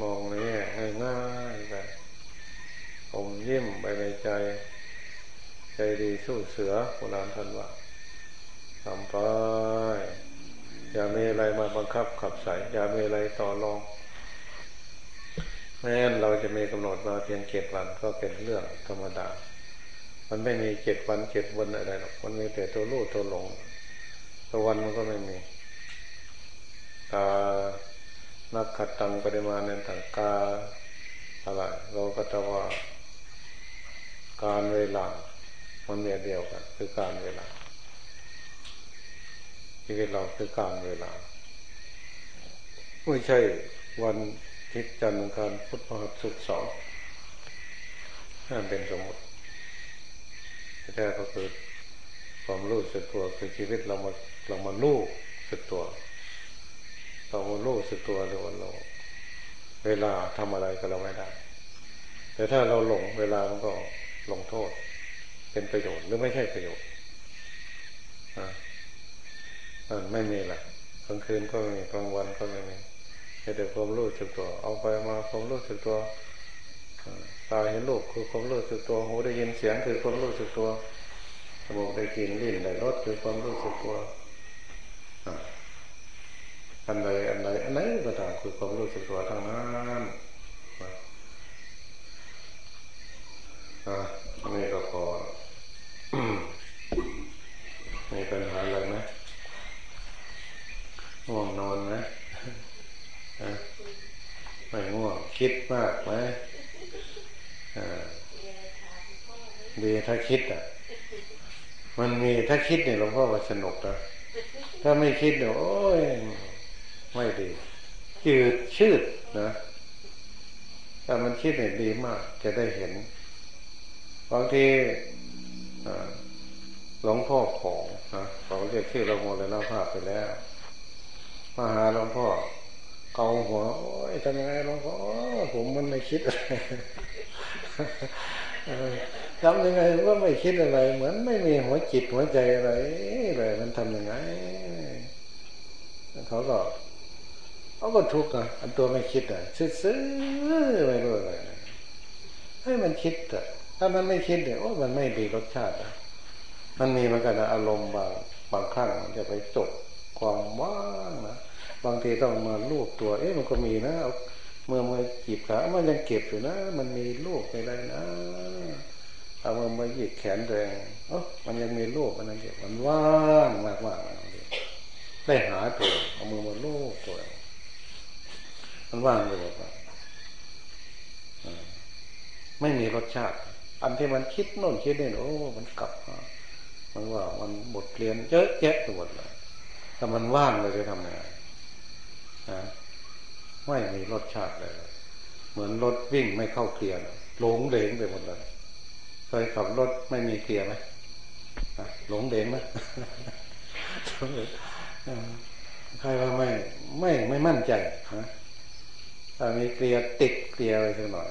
มองนแง่ให้ง่ายไปอมยิ้มไปในใจ ใจดีสู้เสือโบราณท่านว่า ทำไป อย่ามีอะไรมาบังคับขับใส่อย่ามีอะไรต่อรองแม้นเราจะมีกำหนดมาเพียงเจ็ดวันก็เป็นเรื่องธรรมดา มันไม่มีเจ็ดวันเจ็ดวันอะไรหรอก มันมีแต่ตัวรู้ตัวหลง ตัววันมันก็ไม่มีตานักขัดตังปริมาณในต่างกาอะไรเราก็จะว่า การเวลา มันมีเดียวกันคือการเวลา ชีวิตเราคือการเวลา ไม่ใช่วันทิศจันทร์อังคารพุทธพฤหัสสุดสองนั่นเป็นสมมติแท้ก็คือความรู้สึกตัวคือชีวิตเรามาเรามารู้สึกตัวเรามารู้สึกตัวหรือว่าเรา เวลาทำอะไรก็เราไม่ได้ แต่ถ้าเราหลงเวลามันก็ลงโทษ เป็นประโยชน์หรือไม่ใช่ประโยชน์ ไม่มีแหละกลางคืนก็ไม่มีกลางวันก็ไม่มีแค่แต่ความรู้สึกตัว เอาไปมาความรู้สึกตัวตาเห็นรูปคือความรู้สึกตัวหูได้ยินเสียงคือความรู้สึกตัวสมองได้กลิ่นลิ้นได้รสคือความรู้สึกตัวอันใดอันใดอันไหนก็ตามคือความรู้สึกตัวทั้งนั้นอ่านี่ก็พอมีปัญหาอะไรไหมง่วงนอนไหมไม่ง่วง คิดมากไหมดีถ้าคิดอะ มันมีถ้าคิดเนี่ยหลวงพ่อว่าสนุกนะถ้าไม่คิดเนี่ยโอ้ยไม่ดี จืดชืดนะถ้ามันคิดเนี่ยดีมาก จะได้เห็นบางทีหลวงพ่อของนะเขาเรียกชื่อเราโมเลยนะภาพไปแล้วมาหาหลวงพ่อ เกาหัวโอ้ยทำยังไงหลวงพ่อผมมันไม่คิดทำยังไงก็ไม่คิดอะไร เหมือนไม่มีหัวจิตหัวใจอะไรเลยมันทำยังไงเขาก็เขาก็ทุกข์อะอันตัวไม่คิดอะซื้อไม่รู้อะไรให้มันคิดอะถ้ามันไม่คิดเนี่ยโอ้มันไม่ดีรสชาติอะมันมีมันกันอารมณ์บางบางครั้งมันจะไปจบความว่างนะ บางทีต้องมาลูบตัว เอ๊ะมันก็มีนะเมื่อมาจีบขา มันยังเก็บอยู่นะ มันมีลูกไปได้นะเอามามาหยิกแขนแรงเออมันยังมีลูกมันยังเก็บมันว่างมากว่างได้หาตัวเอามือมาลูบตัวมันว่างไปหมดไม่มีรสชาติ อันที่มันคิดโน่นคิดนี่โอ้มันกลับมามันว่ามันบทเรียนเยอะแยะไปหมดเลยถ้ามันว่างเลยจะทำยังไง ไม่มีรสชาติเลย เหมือนรถวิ่งไม่เข้าเกียร์หลงเหลงไปหมดเลยเคยขับรถไม่มีเกียร์ไหมหลงเหลงไหมใครว่าไม่ไม่ไม่มั่นใจนะถ้ามีเกียร์ติดเกียร์ไปสักหน่อย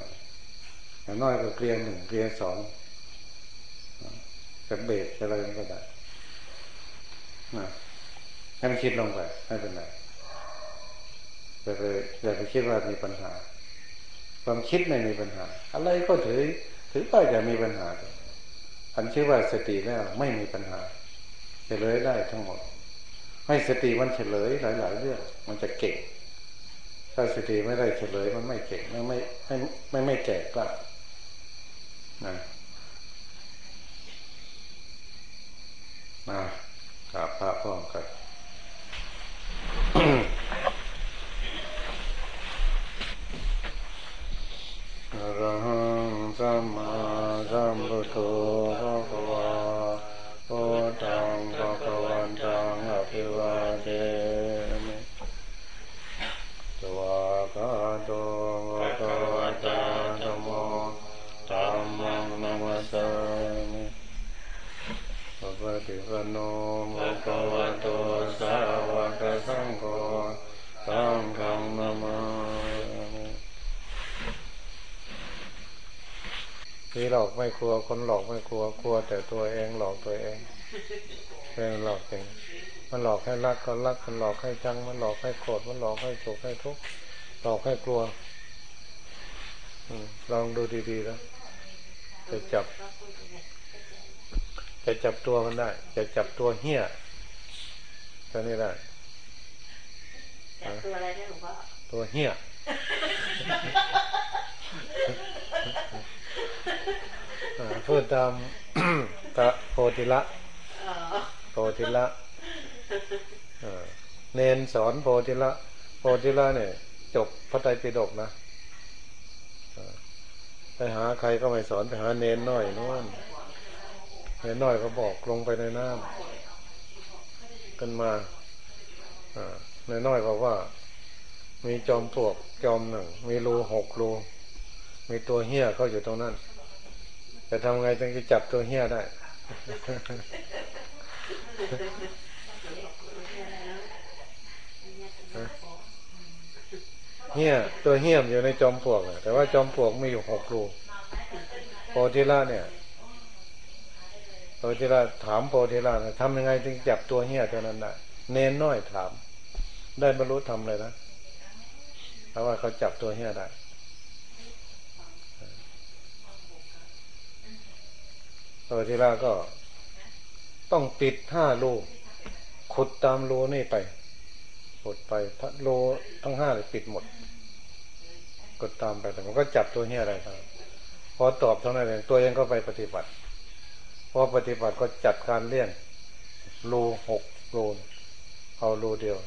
อย่างน้อยก็เกียร์หนึ่งเกียร์สองกับเบรกอะไรก็ได้นะให้มันคิดลงไปไม่เป็นไร อย่าไปอย่าไปคิดว่ามีปัญหา ความคิดไม่มีปัญหา อะไรก็ถือ ถือว่าจะมีปัญหาอันชื่อว่าสติแล้วไม่มีปัญหาเฉลยได้ทั้งหมด ให้สติมันเฉลยหลายๆเรื่องมันจะเก่งถ้าสติไม่ได้เฉลยมันไม่เก่งไม่ไม่ไม่ไม่ไม่แก่กล้านะนะกราบพระพ่อกัน อรหังสัมมาสัมพุทโธภะคะวาโอตังภะคะวันตังอภิวาเทมิสวากาโตภะคะวะตาธโมธัมมังนัมสามิปฏิปโนภะคะวะโตสาวกสังโฆสังฆังนามา ผีหลอกไม่กลัว คนหลอกไม่กลัว กลัวแต่ตัวเองหลอกตัวเองเป็นหลอกเองมันหลอกให้รักก็รัก มันหลอกให้จัง มันหลอกให้โกรธ มันหลอกให้สุขให้ทุกข์ หลอกให้กลัวลองดูดีๆแล้วจะจับ จะจับตัวมันได้ จะจับตัวเหี้ยตัวนี้ได้จับตัวอะไรได้หลวงพ่อตัวเหี้ย พูดตามตะโพธิละโพธิละเนนสอนโพธิละโพธิละเนี่ย จบพระไตรปิฎกนะไปหาใครก็ไม่สอนไปหาเนนน้อยนู่นเนนน้อยก็บอกลงไปในน้ำกันมาเนนน้อยบอกว่า มีจอมปลวกจอมหนึ่ง มีรูหกรูมีตัวเหี้ยเขาอยู่ตรงนั้น จะทำไงจึงจะจับตัวเหี้ยได้เหี้ยตัวเหี้ยมอยู่ในจอมปลวกแต่ว่าจอมปลวกมีอยู่หกรูโพธิละเนี่ยโพธิละถามโพธิละทำยังไงจึงจับตัวเหี้ยตัวนั้นได้เน้นน้อยถาม ได้บรรลุทำเลยนะเพราะว่าเขาจับตัวเหี้ยได้ พระธิราก็ต้องปิดห้าโลขุดตามโลนี่ไปขุดไปพระโลทั้งห้าเลยปิดหมดกดตามไปแต่มันก็จับตัวเนี้ยอะไรครับพอตอบเท่านั้นเองตัวเองก็ไปปฏิบัติพอปฏิบัติก็จัดการเลี่ยนโลหกโลเอาโลเดียว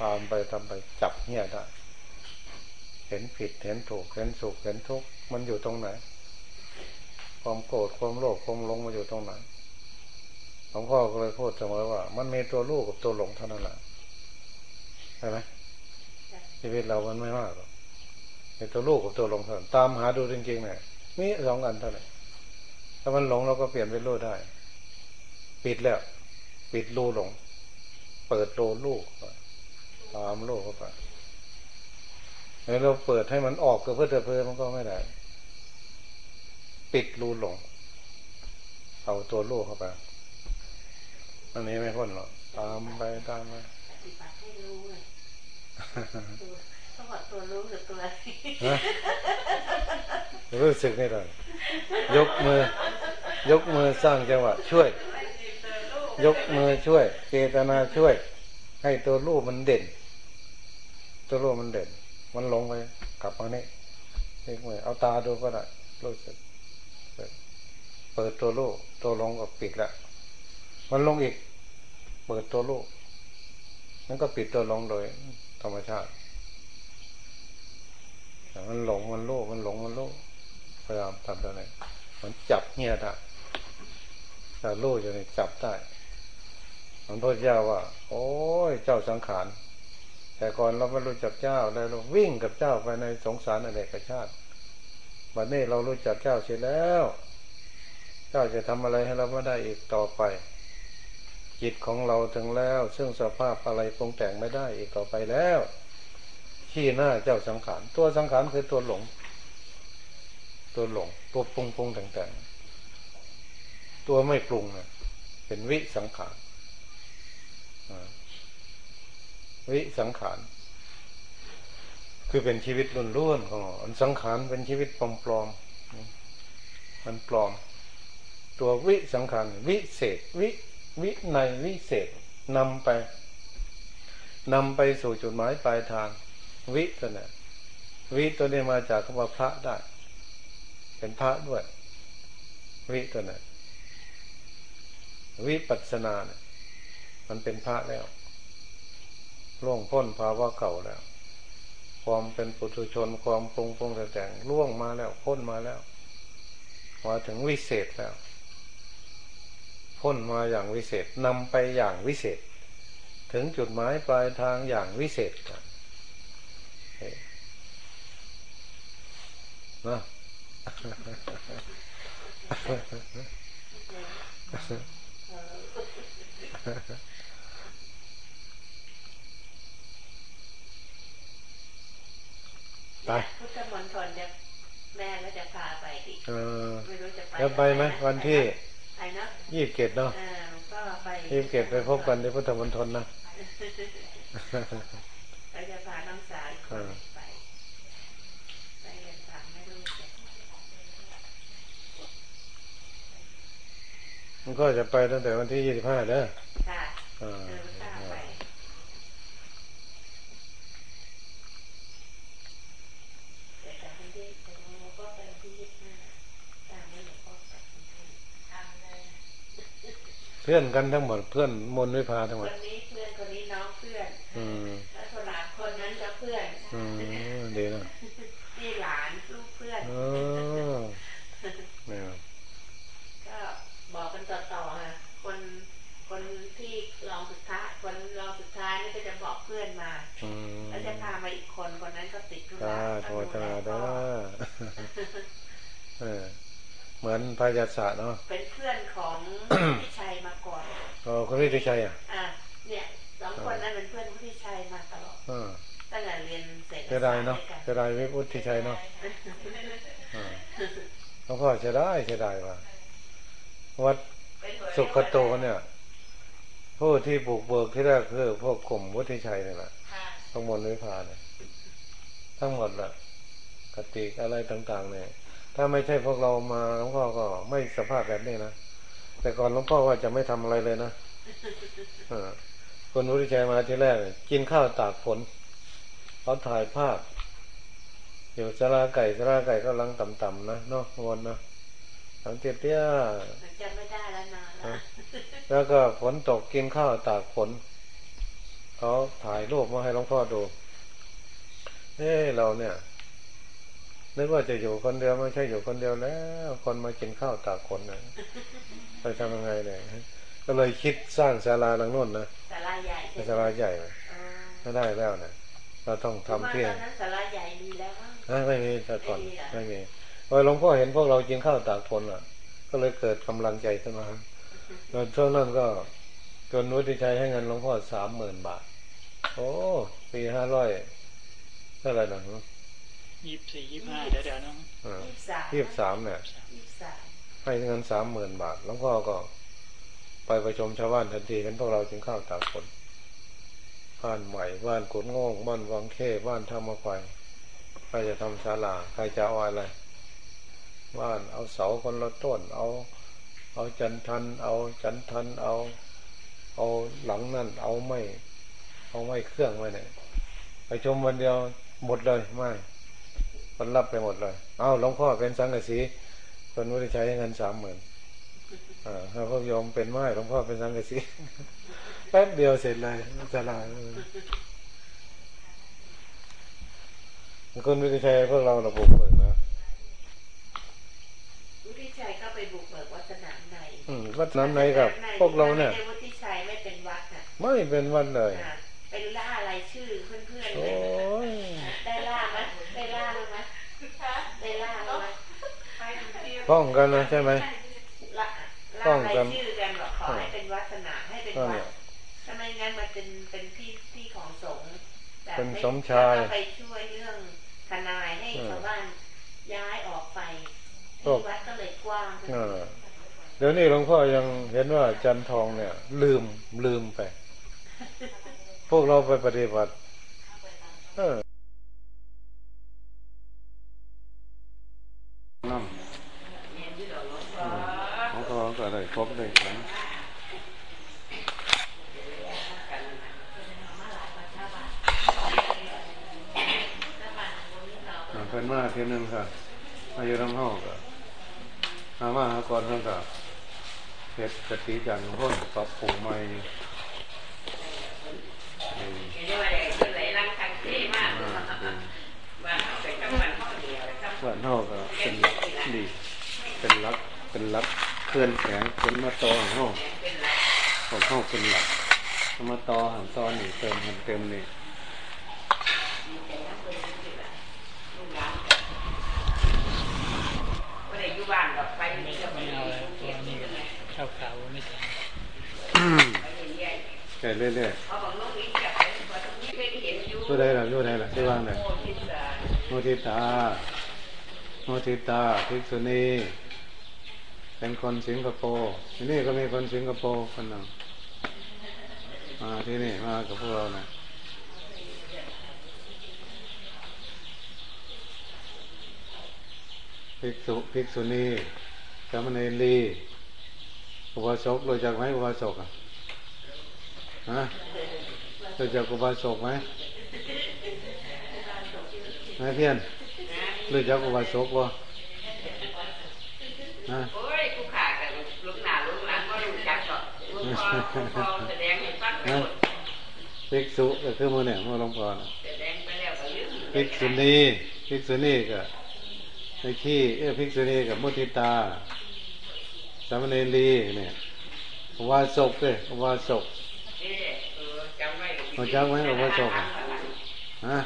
ตามไปทำไปจับเนี้ยได้เห็นผิดเห็นถูกเห็นสุขเห็นทุกข์มันอยู่ตรงไหน ความโกรธความโลภความหลงมาอยู่ตรงไหนหลวงพ่อก็เลยพูดเสมอว่า มันมีตัวลูกกับตัวหลงเท่านั้นแหละใช่ไหมชีวิตเรามันไม่มากหรอกมีตัวลูกกับตัวหลงเท่านั้นตามหาดูจริงๆเนี่ยมีสองอันเท่านั้นถ้ามันหลงเราก็เปลี่ยนเป็นรู้ได้ ปิดแล้ว ปิดรูหลง เปิดโลลูกตามโลกเข้าไปแล้วเราเปิดให้มันออกก็เพื่อเพื่อมันก็ไม่ได้ ปิดรูหลง เอาตัวลูกเข้าไปอันนี้ไม่พ้นหรอกตามไปตามไปปฏิบัติให้รู้เลยตัวต้องบอกตัวรู้หรือตัวอะไรฮะรู้สึกนี่เลยยกมือ ยกมือสร้างจังหวะช่วย ยกมือช่วย เจตนาช่วย ให้ตัวรูปมันเด่น ตัวรูปมันเด่น มันลงไปกลับมานี่ยกมือเอาตาดูก็ได้รู้สึก เปิดตัวรูปตัวลงก็ปิดละมันลงอีก เปิดตัวรูปนั่นก็ปิดตัวลงโดยธรรมชาติแต่มันหลงมันโลภมันหลงมันโลภพยายามทำตัวนี้มันจับเหี้ยได้แต่โลภอยู่ในจับได้หลวงพ่อเจ้าว่า โอ้ยเจ้าสังขารแต่ก่อนเราไม่รู้จักเจ้าแล้วเราวิ่งกับเจ้าไปในสงสารอเนกชาติบัดนี้เรารู้จักเจ้าเสร็จแล้ว จ้าจะทำอะไรให้เราไม่ได้อีกต่อไป จิตของเราถึงแล้ว ซึ่งสภาพอะไรปรุงแต่งไม่ได้อีกต่อไปแล้วขี้หน้าเจ้าสังขารตัวสังขารคือตัวหลง ตัวหลง ตัวปรุงปรุงแต่งๆตัวไม่ปรุงนะเป็นวิสังขารอ่าวิสังขารคือเป็นชีวิตล้วนๆของเราอันสังขารเป็นชีวิตปลอมๆมันปลอม ตัววิสังขารวิเศษ วิวิในวิเศษนำไปนำไปสู่จุดหมายปลายทาง วิตัวนี้วิตัวนี้มาจากคำว่าพระได้ เป็นพระด้วย วิตัวนี้วิปัสสนาเนี่ยมันเป็นพระแล้วล่วงพ้นภาวะเก่าแล้ว ความเป็นปุถุชนความปรุงปรุงแต่งล่วงมาแล้วพ้นมาแล้วมาถึงวิเศษแล้ว พ้นมาอย่างวิเศษนำไปอย่างวิเศษ ถึงจุดหมายปลายทางอย่างวิเศษนะไปพุทธมณฑลจะแม่ก็จะพาไปดิเออไม่รู้จะไปแล้วไปไหมวันที่ไปเนาะ ยี่สิบเจ็ดเนาะเออหลวงพ่อไปยี่สิบเจ็ดไปพบกันที่พุทธมณฑลนะไปจะพาน้องสาวอีกคนไปไปกันสามไม่รู้จะมันก็จะไปตั้งแต่วันที่ยี่สิบห้าเด้อค่ะ อ่า เออข้าไปแต่แต่คนที่แต่หลวงพ่อไปวันที่ยี่สิบห้าตามนั้นหลวงพ่อไปวันที่ทำเลย เพื่อนกันทั้งหมดเพื่อนมนต์วิพาทั้งหมคดนนี้เพื่อนคนนี้น้องเพื่อนอืมแล้วคนหลานคนนั้นก็เพื่อนอืมดีนะนี่หลานลูกเพื่อนเออเนี่ยก็บอกกันต่อๆค่ะคนคนที่รองสุดท้ายคนรองสุดท้ายนี่ก็จะบอกเพื่อนมาอืมแล้วจะพามาอีกคนคนนั้นก็ติดธุจ้าระโทก็ษดูนาแลเด้พ่ออเออเหมือนพายาศาสตร์เนาะเป็นเพื่อนของพี่ชัยมาก่อน อ๋อคุณวิทิชัยอะอะเนี่ยสองคนนั้นเป็นเพื่อนพี่ชัยมาตลอดเออตั้งแต่เรียนเสร็จเสียดายเนาะเสียดายวิพุทธิชัยเนาะเออหลวงพ่อเสียดายเสียดายว่ะวัดสุขโตเนี่ย ผู้ที่บุกเบิกที่แรกคือพวกกลุ่มวุฒิชัยนี่แหละค่ะทั้งหมดวิพาเนี่ยทั้งหมดละกติกอะไรต่างๆเนี่ย ถ้าไม่ใช่พวกเรามาหลวงพ่อก็ไม่สภาพแบบนี้นะแต่ก่อนหลวงพ่อว่าจะไม่ทำอะไรเลยนะเออ คนวุฒิชัยมาที่แรกเนี่ยกินข้าวตากฝนเขาถ่ายภาพ อยู่สลาไก่สลาไก่ก็ลังต่ำๆนะเนาะวนนะหลังเตี้ยๆมันจำไม่ได้แล้วนานแล้วแล้วก็ฝนตกกินข้าวตากฝนเขาถ่ายรูปมาให้หลวงพ่อดูเอ้เราเนี่ยนึกว่าจะอยู่คนเดียวไม่ใช่อยู่คนเดียวแล้ว คนมากินข้าวตากคนนะไปทำยังไงเนี่ย ก็เลยคิดสร้างศาลาหลังโน้นนะศาลาใหญ่ใช่ไหมศาลาใหญ่นะอ๋อไม่ได้แล้วนะเราต้องทำเพียตอนนั้นศาลาใหญ่มีแล้วมั้งอะไม่มีแต่ก่อนไม่มีเหรอไม่มีพอหลวงพ่อเห็นพวกเรากินข้าวตากคนอะ ก็เลยเกิดกำลังใจขึ้นมาแล้วช่วงนั้นก็จนวุฒิชัยให้เงินหลวงพ่อสามหมื่นบาท โอ้ปีห้าร้อยเท่าไหร่นะยี่สิบสี่ยี่สิบห้าเดี๋ยวเดี๋ยวน้องอ่ายี่สิบสามยี่สิบสามเนี่ยยี่สิบสามให้เงินสามหมื่นบาทหลวงพ่อก็ ไปประชุมชาวบ้านทันทีเห็นพวกเรากินข้าตากคนบ้านใหม่บ้านกุดโง่งบ้านวังเข้บ้านท่ามะไฟใครจะทำศาลาใครจะเอาอะไร บ้านเอาเสาคนละต้น เอา เอาจันทัน เอาจันทันเอา เอาหลังนั่นเอาไม่ เอาไม่เครื่องไว้เนี่ยไปชมวันเดียวหมดเลยไม่คนรับไปหมดเลย เอาหลวงพ่อเป็นสังกะสีคนวุฒิชัยให้เงินสามหมื่น ถ้าพวกโยมเป็นไม้หลวงพ่อเป็นสังกะสีแป๊บเดียวเสร็จเลยศาลาเออคนวุฒิชัยพวกเราระบบเปิดนะวุฒิชัยก็ไปบุกเบิกวัดสนามในอืมวัดน้ำไหนกับ พวกเราเนี่ยไม่ได้วุฒิชัยไม่เป็นวัดน่ะไม่เป็นวันเลยอะเป็นล่าอะไรายชื่อเพื่อนๆโอ้เลยยได้ล่าไหมได้ล่าบ้างไหมได้ล่าบ้างไหมป้องกันนะใช่ไหมล่า ต้ล่าองรายกันชื่อกันบอกขอให้เป็นวัดสนามให้เป็นก็วัเนี่ดยทำไมงั้นมันเป็นเป็นที่ที่ของสงฆ์แบบเป็นไม่สมชายแล้วก็ไปช่วยเรื่องทนายให้เออชาวบ้านย้ายออกไปพวกที่วัดก็เลยกว้างขึ้นเออเดี๋ยวนี้หลวงพ่อยังเห็นว่าจันทองเนี่ย ลืมลืมไป พวกเราไปปฏิบัติ เออนั่งของเขา ก็ได้ครบได้ครั้งอ่าเพิ่นมาเทียหนึงค่ะมาอยู่ลำห้องก็หามาหาก่อนเพิ่นก็เฮ็ดกติจันทร์พ้นปรับปรุงใหม่เออเดี๋ยวอะไรคือไหลลังทางสีมากอ่าเป็นว่าเขาไปกำมันเขาเดียวครับบ้านเฮาก็เป็นลักดีเป็นหลักเป็นหลัก เคลื่อนแข็งเป็นมาตอของเฮาเป็นไรของเฮาเป็นหลักมาตอหันตอนี่งเติมมันเต็มนี่ได้อยู่บ้านกับไปนี่ก็ไปไม่เอาเลยตัวนี้ก็ข้าไม่ทันไปเรื่อยแก่เรื่อยๆเขาบอกน้องวิ่งกับไปว่าตรงนี้เคยเห็นอยู่ๆผู้ใดล่ะผู้ใดล่ะที่ว่างไหนโมทิตาโมทิตาภิกษุณี เป็นคนสิงคโปร์ที่นี่ก็มีคนสิงคโปร์คนหนึ่งมาที่นี่มากับพวกเรานะภิกษุภิกษุณีสามเณรีอุบาสกรู้จักไหมอุบาสกอะฮะรู้จักอุบาสกไหมไหมเพี้ยนรู้จักอุบาสกบ่ฮะ แสดงให้ฟังหมดภิกษุก็คือมือเนี่ยมือหลวงพ่อแสดงไปแล้วก็ลืมภิกษุณีภิกษุณีก็ไอ้ขี้เอ้ยภิกษุณีกับมุทิตาสามเณรีเนี่ยอุบาสกเลยอุบาสกเอ๊ะเอจำไว้รู้จักไหมอุบาสกอะฮะ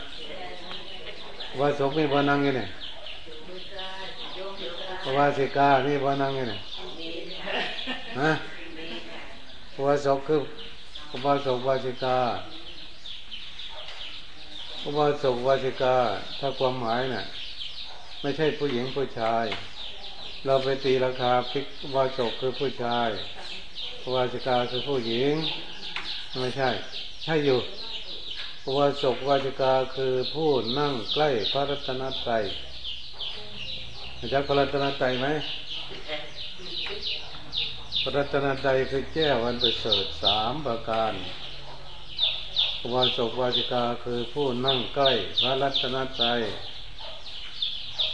อุบาสกมีบ่นั่งยู่เนี่ยอุบาสิกามีบ่นั่งยู่เนี่ยฮะ อุบาสกคืออุบาสกอุบาสิกา อุบาสกอุบาสิกา ถ้าความหมายน่ะ ไม่ใช่ผู้หญิงผู้ชาย เราไปตีราคาพิกอุบาสกคือผู้ชาย อุบาสิกาคือผู้หญิง ไม่ใช่ ใช่อยู่ อุบาสกอุบาสิกาคือผู้นั่งใกล้พระรัตนตรัยรู้จักพระรัตนตรัยไหม ระรัตนตรัยคือแก้วันประเสริฐสามประการอุบาสกอุบาสิกาคือผู้นั่งใกล้พระรัตนตรัย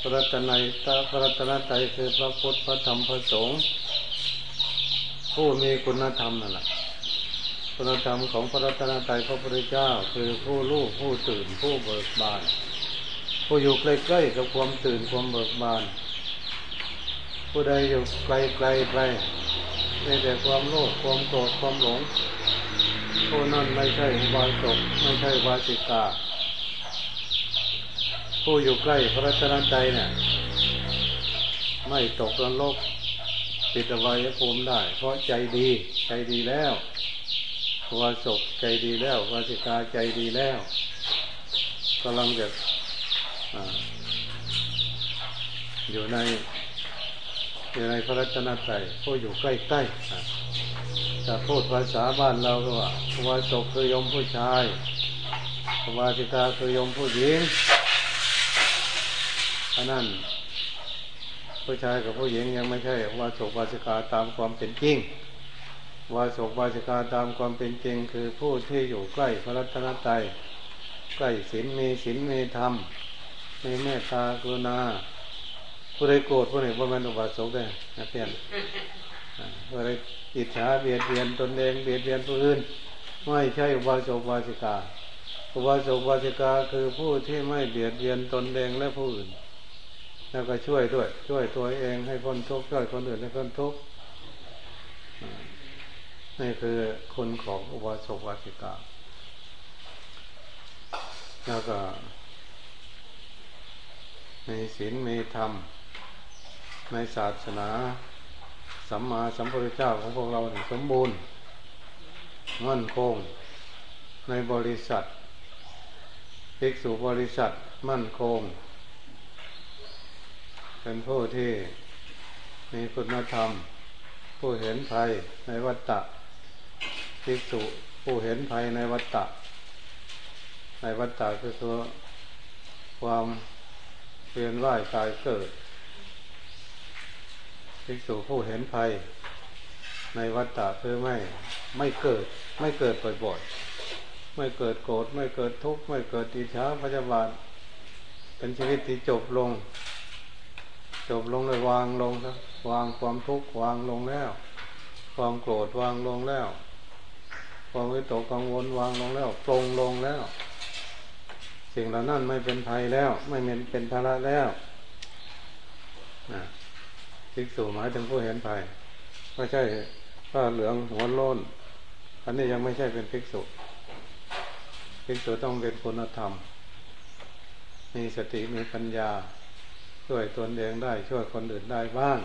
พระรัตนัยตาพระรัตนตรัยคือพระพุทธพระธรรมพระสงฆ์ผู้มีคุณธรรมนั่นแหละคุณธรรมของพระรัตนตรัยพระพุทธเจ้า คือผู้รู้ผู้ตื่นผู้เบิกบาน ผู้อยู่ใกล้ๆกับความตื่นความเบิกบาน ผู้ใดอยู่ไกลๆไป มีแต่ความโลภความโกรธความหลงผู้นั้นไม่ใช่วาสกไม่ใช่วาสิกา ผู้อยู่ใกล้พระรัตนตรัยเนี่ย ไม่ตกนรกปิดอวัยภูมิได้ เพราะใจดี ใจดีแล้ววาสกใจดีแล้ววาสิกาใจดีแล้วกำลังจะอยู่ใน อยู่ในพระรัตนตรัยผู้อยู่ใกล้ๆถ้าพูดภาษาบ้านเราก็ว่าวาสกคือยมผู้ชายวาสิกาคือยมผู้หญิงอันนั้นผู้ชายกับผู้หญิงยังไม่ใช่วาสกวาสิกาตามความเป็นจริงวาสกวาสิกาตามความเป็นจริง คือผู้ที่อยู่ใกล้พระรัตนตรัยใกล้ศีลมีศีลมีธรรมมีเมตตากรุณา ผู้ใดโกรธผู้ใดว่ามันอุบาสกได้นะเพียนผู้ใดอิจฉาเบียดเบียนตนเองเบียดเบียนผู้อื่นไม่ใช่อุบาสกวาสิกาอุบาสกวาสิกาคือผู้ที่ไม่เบียดเบียนตนเองและผู้อื่น แล้วก็ช่วยด้วย ช่วยตัวเองให้พ้นทุกข์ช่วยคนอื่นให้พ้นทุกข์นี่คือคนของอุบาสกวาสิกา แล้วก็มีศีลมีธรรม ในศาสนาสัมมาสัมพุทธเจ้าของพวกเราสมบูรณ์มั่นคง ในบริษัทภิกษุบริษัทมั่นคง เป็นผู้ที่มีคุณธรรม ผู้เห็นภัยในวัฏฏะภิกษุผู้เห็นภัยในวัฏฏะในวัฏฏะคือตัวความเวียนว่ายตายเกิด ภิกษุผู้เห็นภัย ในวัฏฏะคือไม่ไม่เกิด ไม่เกิดบ่อยๆไม่เกิดโกรธไม่เกิดทุกข์ไม่เกิดติช้าพยาบาทเป็นชีวิตที่จบลง จบลงเลยวางลงนะวางความทุกข์วางลงแล้ว ความโกรธวางลงแล้ว ความวิตกกังวลวางลงแล้วปรงลงแล้ว สิ่งเหล่านั้นไม่เป็นภัยแล้ว ไม่เป็นเป็นภาระแล้วนะ ภิกษุหมายถึงผู้เห็นภัยไม่ใช่ผ้าเหลืองหัวโล้น อันนี้ยังไม่ใช่เป็นภิกษุภิกษุต้องเป็นคุณธรรม มีสติมีปัญญา ช่วยตนเองได้ ช่วยคนอื่นได้บ้าง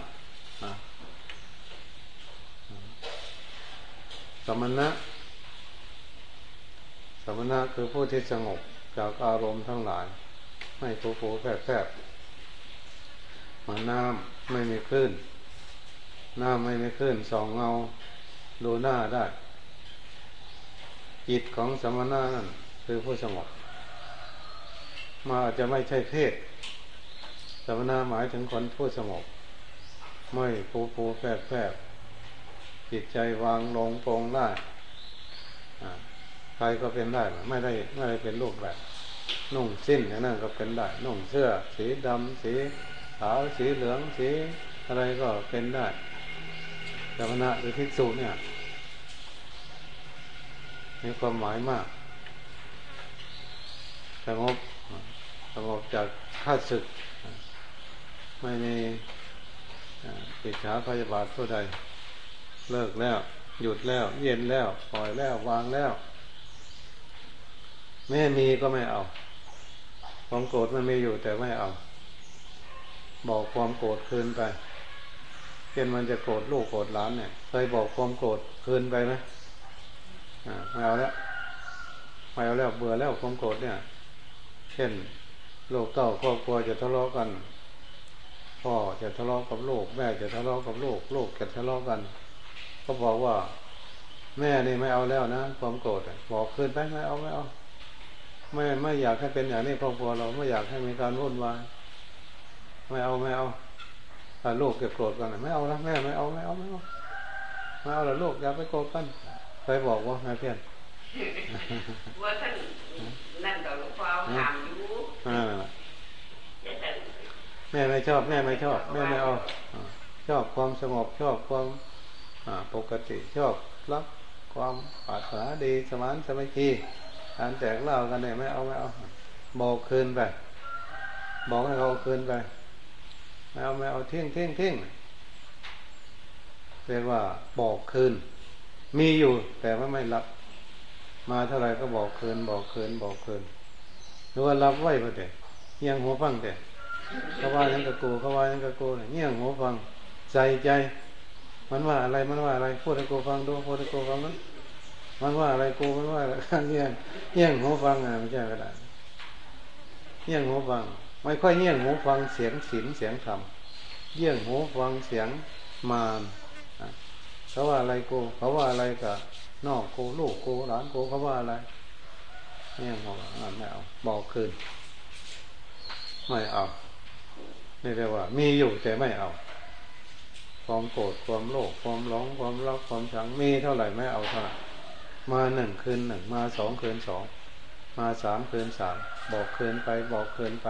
สมณะสมณะคือผู้ที่สงบจากอารมณ์ทั้งหลาย ไม่โผล่แฝบแฝบ มือนน้ำไม่มีคลื่น น้ำไม่มีคลื่นสองเงาดูหน้าได้ จิตของสมณะนั่นคือผู้สงบมาอาจจะไม่ใช่เพศสมณะหมายถึงคนผู้สงบไม่ปูปูแฝบแฝบจิตใจวางลงปรงได้ใครก็เป็นได้ ไม่ได้ไม่ได้เป็นรูปแบบนุ่งสิ้นนั้นก็เป็นได้ นุ่งเสื้อ สีดำสี ขาวสีเหลืองสีอะไรก็เป็นได้สมณะหรือภิกษุเนี่ย มีความหมายมากสงบสงบจากข้าศึก ไม่มีปิดฉาพยาบาทผู้ใด เลิกแล้ว หยุดแล้ว เย็นแล้ว ปล่อยแล้ว วางแล้วแม่มีก็ไม่เอาความโกรธมันมีอยู่แต่ไม่เอา บอกความโกรธคืนไปเช่นมันจะโกรธลูกโกรธหลานเนี่ยเคยบอกความโกรธคืนไปไหมอ่าไม่เอาแล้วไม่เอาแล้วเบื่อแล้วความโกรธเนี่ย เช่นลูกเต้าครอบครัวจะทะเลาะกันพ่อจะทะเลาะกับลูกแม่จะทะเลาะกับลูกลูกจะทะเลาะกัน ก็บอกว่า แม่นี่ไม่เอาแล้วนะความโกรธบอกคืนไปไม่เอาไม่เอาไม่ไม่อยากให้เป็นอย่างนี้ครอบครัวเราไม่อยากให้มีการวุ่นวาย ไม่เอาไม่เอาถ้าลูกเกิดโกรธกันไม่เอานะแม่ไม่เอาไม่เอาไม่เอาไม่เอาแล้วลูกอย่าไปโกรธกันเคยบอกว่าไงเพื่อนว่าท่านนั่นต่อหลวงพ่อถามอยู่แม่ไม่ชอบ แม่ไม่ชอบ แม่ไม่เอาชอบความสงบชอบความปกติชอบรักความปรารถนาดีสมานสมัยคีการแจกเหล้ากันเนี่ยไม่เอาไม่เอาบอกคืนไป บอกให้เขาคืนไป ไม่เอาไม่เอาเท่งเท่งเท่งเรียกว่าบอกคืน มีอยู่ แต่ว่าไม่รับ มาเท่าไรก็บอกคืน บอกคืน บอกคืนหรือว่ารับไว้ก็แต่เงี่ยงหัวฟังแต่เขาว่ายังกะโกเขาว่ายังกะโกเงี่ยงหัวฟังใส่ใจ มันว่าอะไรมันว่าอะไรพูดให้กูฟังดูพูดให้กูฟังนั้นมันว่าอะไรกูมันว่าอะไรเงี่ยเงี่ยงหัวฟังอะไม่ใช่ก็ได้เงี่ยงหัวฟัง ไม่ค่อยเงี่ยงหัวฟังเสียงศีลเสียงธรรมเงี่ยงหัวฟังเสียงมารเขาว่าอะไรกูเขาว่าอะไรกับนอกกูลูกกูหลานกูเขาว่าอะไรเนี่ยบอกไม่เอาบอกคืน ไม่เอานี่เรียกว่า มีอยู่แต่ไม่เอา ความโกรธความโลภความร้องความรักความชังมีเท่าไหร่ไม่เอาเท่าไหร่มาหนึ่งคืนหนึ่งมาสองคืนสองมาสามคืนสามบอกคืนไปบอกคืนไป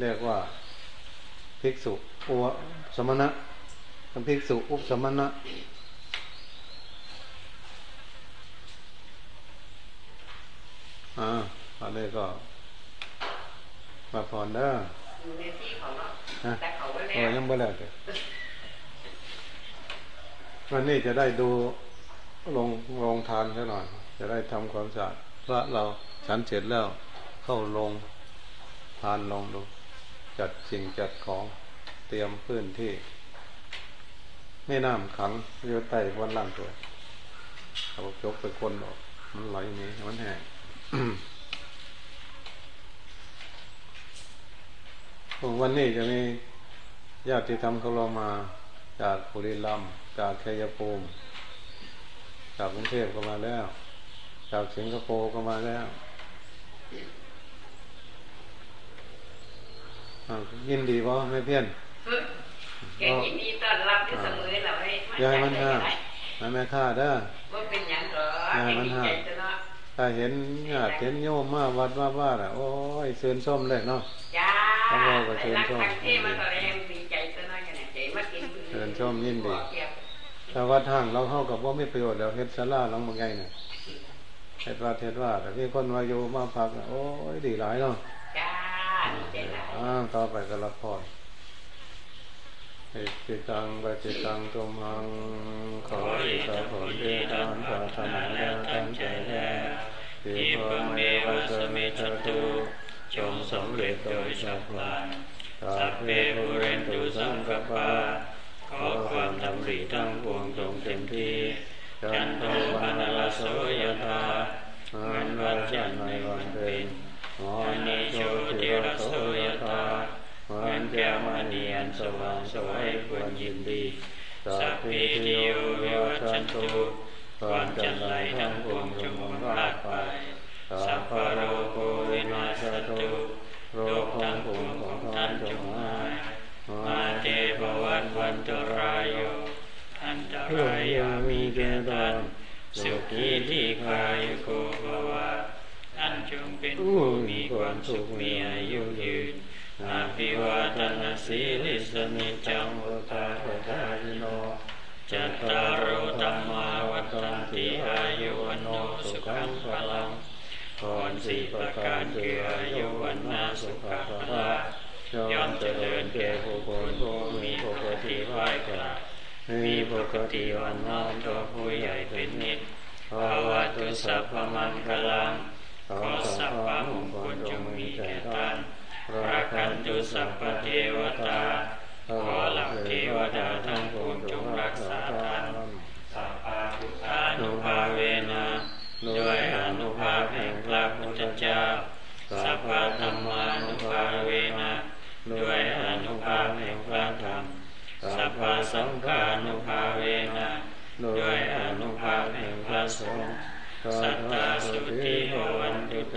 เรียกว่าภิกษุอุสมณะภิกษุอุสมณะอ่าอันนี้ก็มาพรเด้ออยู่ในที่ของเราฮะแต่เขาไว้โอ้แล้วยังไม่แล้วเด้อวันนี้จะได้ดูลงลงทานซะหน่อย จะได้ทำความสะอาดพระเราฉันเสร็จแล้วเข้าลงทานลงดู จัดสิ่งจัดของเตรียมพื้นที่ไม่น้ำขังอยู่ใต้วันล่างตัวเอาจกไปคนออกมันไหลนี้มันแห้งวันนี้จะมีญาติธรรมเขาลงมา จากบุรีรัมย์จากชัยภูมิจากกรุงเทพก็มาแล้ว จากสิงคโปร์ก็มาแล้วอ่า ยินดีป่ะไม่เพี้ยนแกยินดีต้อนรับอยู่เสมอเราให้ยายมันห้ามันไม่ค่าเด้อว่าเป็นอย่างหรอยายมันห้าใจจะเนาะถ้าเห็นญาติเห็นโยมมาวัดมาบ้านอะโอ้ยเสือนส้มเลยเนาะจ้าเขาบอกว่าเชิญรักชมทางที่มันตอนแรกดีใจจะน้อยขนาดใจมากินมื้อเชิญชมยินดีบอกเกี่ยวถ้าวัดห้างเราเข้ากับว่าไม่ประโยชน์แล้วเฮ็ดศาลาหลังบางไงเนี่ยเฮ็ดว่าเฮ็ดว่าแต่มีคนมาอยู่มาพักน่ะโอ้ยดีหลายเนาะ อ่าต่อไปก็รับพรอิจิตังปจิตังตุมัง ขออิทธิผลที่ทานปรารถนาแล้วตั้งใจแล้วที่พระเมวะสมิจตุจงสำเร็จโดยฉับพลันสัพเพบุเรนตุสังกปาขอความดำริทั้งปวงจงเต็มที่จันโทปนลโสยธามันวันจันในวันเป็น วันนี้โชติรโสยธาวันแก้วมณีอันสว่างสวยควรยินดี สัพพิติโยวิวัชชันตุความจันไรทั้งปวงจงหมดรากไป สัพพโรโควินาศตุโรคทั้งปวงของท่านจงหายมาเตภวันวันตรายโยอันตรายามีแก่ท่านสุขีที่คายโกภวะท่า จงเป็นผู้มีความสุขมีอายุยืนอาภิวาทนาสีลิสนิจังวุตาปทายิโนจัตตารโอธรรมาวัฏันติอายุวันโนสุขังพลังพรสี่ประการคืออายุวันนาสุขภาละย่อมเจริญแก่ผู้คนผู้มีปกติไหวกราบมีปกติวันน้อมตัวผู้ใหญ่เป็นนิดภาวะตุสัพพมังคลัง ขอสัพพะมงคลจงมีแก่ท่านราคันตุสัพพเทวตา ขอหลักเทวดาทั้งปวงจงรักษาท่านสัพพาพุทธานุภาเวนะด้วยอนุภาพแห่งพระพุทธเจ้าสัพพะธรรมานุภาเวนะด้วยอนุภาพแห่งพระธรรมสัพพะสังฆานุภาเวนะด้วยอนุภาพแห่งพระสงฆ์ สัตตาสุติภวันตุเต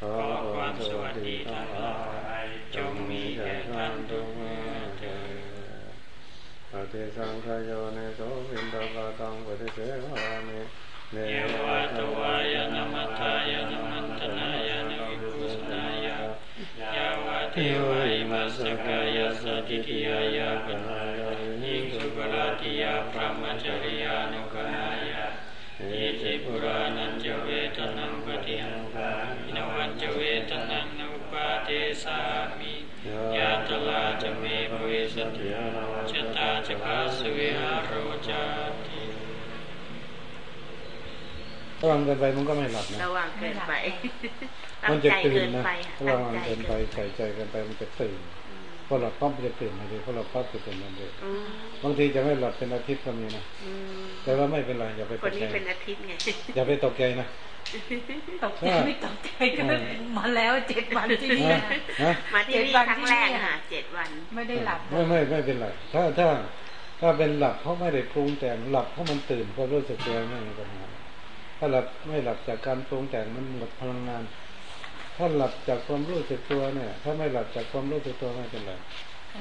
ขอความสวัสดีทั้งหลายจงมีแก่ท่านทุกเมื่อเถิดปฏิสังขโยเนโสวินทบาตังปฏิเสวามิเนเยววะตวายนมัทธายนมันตนายนวิภูสนายายาวะเทวะอิมัสสกายสสติทิยายาปนายายิงสุกราติยาพระมจริยานุกนายาอิติ ปุรานันจเวทนังปฏิหังคาอินวันจเวทนังนุปาเตสามิยาตลาจะเมภเวสติชะตาจะพาสเวหาโรจาติระวังเกินไปมันก็ไม่หลับนะระวังเกินไปตั้มังนจะใจตื่นเกินนะไประตั้งวังใจเกินไปเกินใส่ใจเกินไปมันจะตื่นพ อหลับปั๊บมันจะตื่นทันทีพอหลับปั๊บจะตื่นทันทีอืมบางทีจะไม่หลับเป็นอาทิตย์ก็มีนะอืมแต่ว่าไม่เป็นไรอย่าไปคตนกนี้ใจเป็นอาทิตย์ไงอย่าไปตกใจนะตกใจไม่ตกใจก็มาแล้วเจ็ดวันที่นี่นะนะมาที่นี่ครั้งแรกค่ะเจ็ดวัน ไม่ได้หลับไม่ไม่ไม่เป็นไรถ้าถ้าถ้าเป็นหลับเพราะไม่ได้ปรุงแต่งหลับเพราะมันตื่นก็รู้สึกตัวไม่มีปัญหาถ้าหลับไม่หลับจากการปรุงแต่งมันหมดพลังงาน ถ้าหลับจากความรู้สึกตัวเนี่ย ถ้าไม่หลับจากความรู้สึกตัวไม่เป็นไร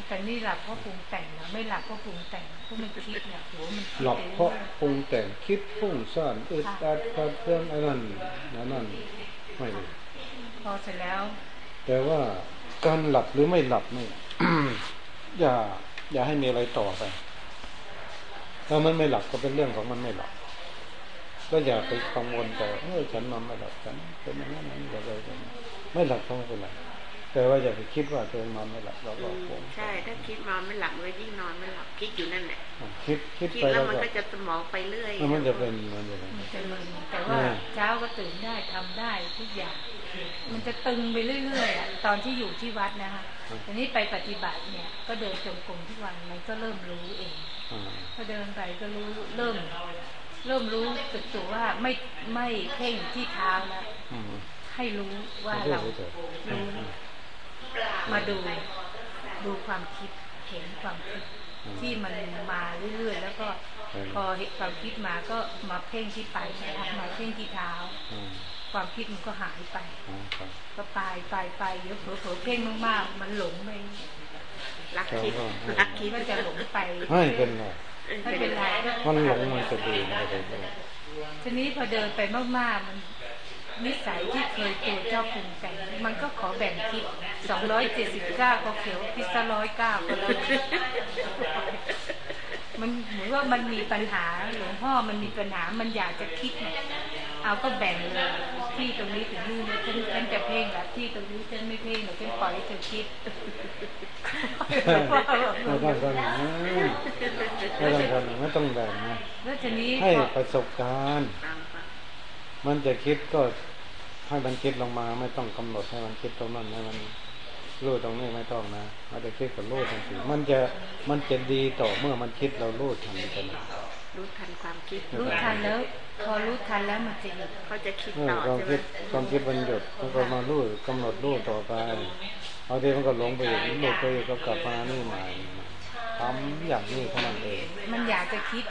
แต่นี่หลับเพราะปรุงแต่งนะไม่หลับเพราะปรุงแต่งเพราะมันคิดเนี่ยหัวมันคิดหลับเพราะปรุงแต่งคิดฟุ้งซ่านอึดอัดกัดเครื่องไอ้นั่นนั่นนั่นไม่เลยพอเสร็จแล้ว แต่ว่าการหลับหรือไม่หลับเนี่ยอย่า อย่าให้มีอะไรต่อไปถ้ามันไม่หลับก็เป็นเรื่องของมันไม่หลับก็อย่าไปกังวลแต่เออฉันนอนไม่หลับฉันเป็นอย่างนั้นอย่างนี้อะไรอย่างนี้ ไม่หลับก็ไม่เป็นไรแต่ว่าอย่าไปคิดว่าตัวเองนอนไม่หลับเราก็คงใช่ ถ้าคิดนอนไม่หลับมันก็ยิ่งนอนไม่หลับคิดอยู่นั่นแหละคิดคิดคิดไปแล้แล้ววมันก็ก็จะสมองไปเรื่อยมันจะเป็นมันจะเป็นมันจะมึนแต่ว่าเช้าก็ตื่นได้ทำได้ทุกอย่าง มันจะตึงไปเรื่อยๆอะตอนที่อยู่ที่วัดนะคะทีนี้ไปปฏิบัติเนี่ย ก็เดินจงกรมทุกวันมันก็เริ่มรู้เองอ่าพอเดินไปก็รู้เริ่ม เริ่มรู้สึกตัวว่าไม่ไม่เพ่งที่เท้าแล้วอืม ให้รู้ว่ารู้เรารู้จักอืรู้มอืมมาดูดูความคิดเห็นความคิดอืมที่มันมาเรื่อยๆแล้วก็อืมพอเห็นความคิดมาก็มาเพ่งที่ปลายเท้ามาเพ่งที่เท้าอืมความคิดมันก็หายไปอ่าครับก็ไปไปไปเดี๋ยวเผลอๆเพ่งมากๆมันหลงไปรักคิดครับรักคิคิดดว่าจะหลงไปไม่เป็นไรไม่เป็นไรก็มันหลงมันจะดีมันจะดีทีนี้พอเดินไปมากๆมัน นิสัยที่เคยตัวเจ้าปรุงแต่งมันก็ขอแบ่งคิด279ก็เขียวพิซซ่าร้อยเก้าก็แล้วมันเหมือนว่ามันมีปัญหาหลวงพ่อมันมีปัญหามันอยากจะคิดเอาก็แบ่งเลยที่ตรงนี้ถึงนี่นะฉันฉันจะเพ่งละที่ตรงนี้ฉันไม่เพ่งหรอกฉันปล่อยให้เธอคิดไม่ต้องกันนะไม่ต้องกันไม่ต้องแบ่งนะแล้วทีนี้ให้ประสบการณ์ มันจะคิดก็ ให้มันคิดลงมาไม่ต้องกำหนดให้มันคิดตรงนั้นให้มันรู้ตรงนี้ไม่ต้องนะมันจะคิดกับรู้ทันทีมันจะมันจะดีต่อเมื่อมันคิดเรารู้ทันทีนะรู้ทันความคิด รู้ทันแล้วพอรู้ทันแล้วมันจะหยุดเขาจะคิดเออต่อความใช่ไหมคิดความคิดมันหยุดมันก็มารู้กำหนดรู้ต่อไปบางทีมันก็หลงไปอีกหลุดไปอีกก็กลับมานี่ใหม่ทำอย่างนี้เท่านั้นเองมันอยากจะคิด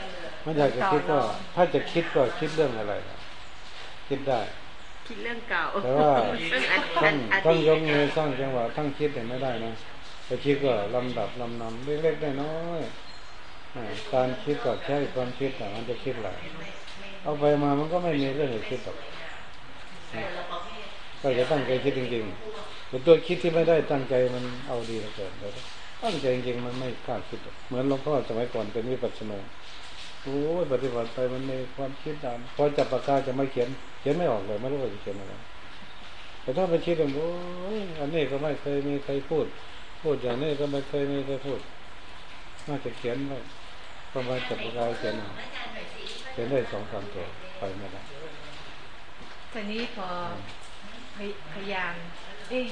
มันอยากจะคิดก็ ถ้าจะคิดก็คิดเรื่องอะไรล่ะคิดได้ คิดเรื่องเก่าแต่ว่าเรื่องอดีตต้องอต้องดีตยกมือสร้างจังหวะทั้งคิดเนี่ยไม่ได้นะไปคิดก็ลำดับลำนำเล็กๆน้อยๆอ่าการคิดก็ใช้ความคิดแต่มันจะคิดอะไรเอาไปมามันก็ไม่มีเรื่องให้คิดหรอกนะก็จะตั้งใจคิดจริงๆแต่ตัวคิดที่ไม่ได้ตั้งใจมันเอาดีเหลือเกินแต่ตั้งใจจริงๆมันไม่กล้าคิดหรอกเหมือนหลวงพ่อสมัยก่อนเป็นวิปัสสนา โอ้ปฏิบัติไปมันมีความคิดตามพอจับปากกาจะไม่เขียน เขียนไม่ออกเลยไม่รู้ว่าจะเขียนอะไรแต่ถ้าไปคิดว่าโอ้ยอันนี้ก็ไม่เคยมีใครพูด พูดอย่างนี้ก็ไม่เคยมีใครพูดน่าจะเขียนไว้ประมาณจับปากกาเขียนเอาเขียนได้สองสามตัวไปไม่ได้ทีนี้พอพยายาม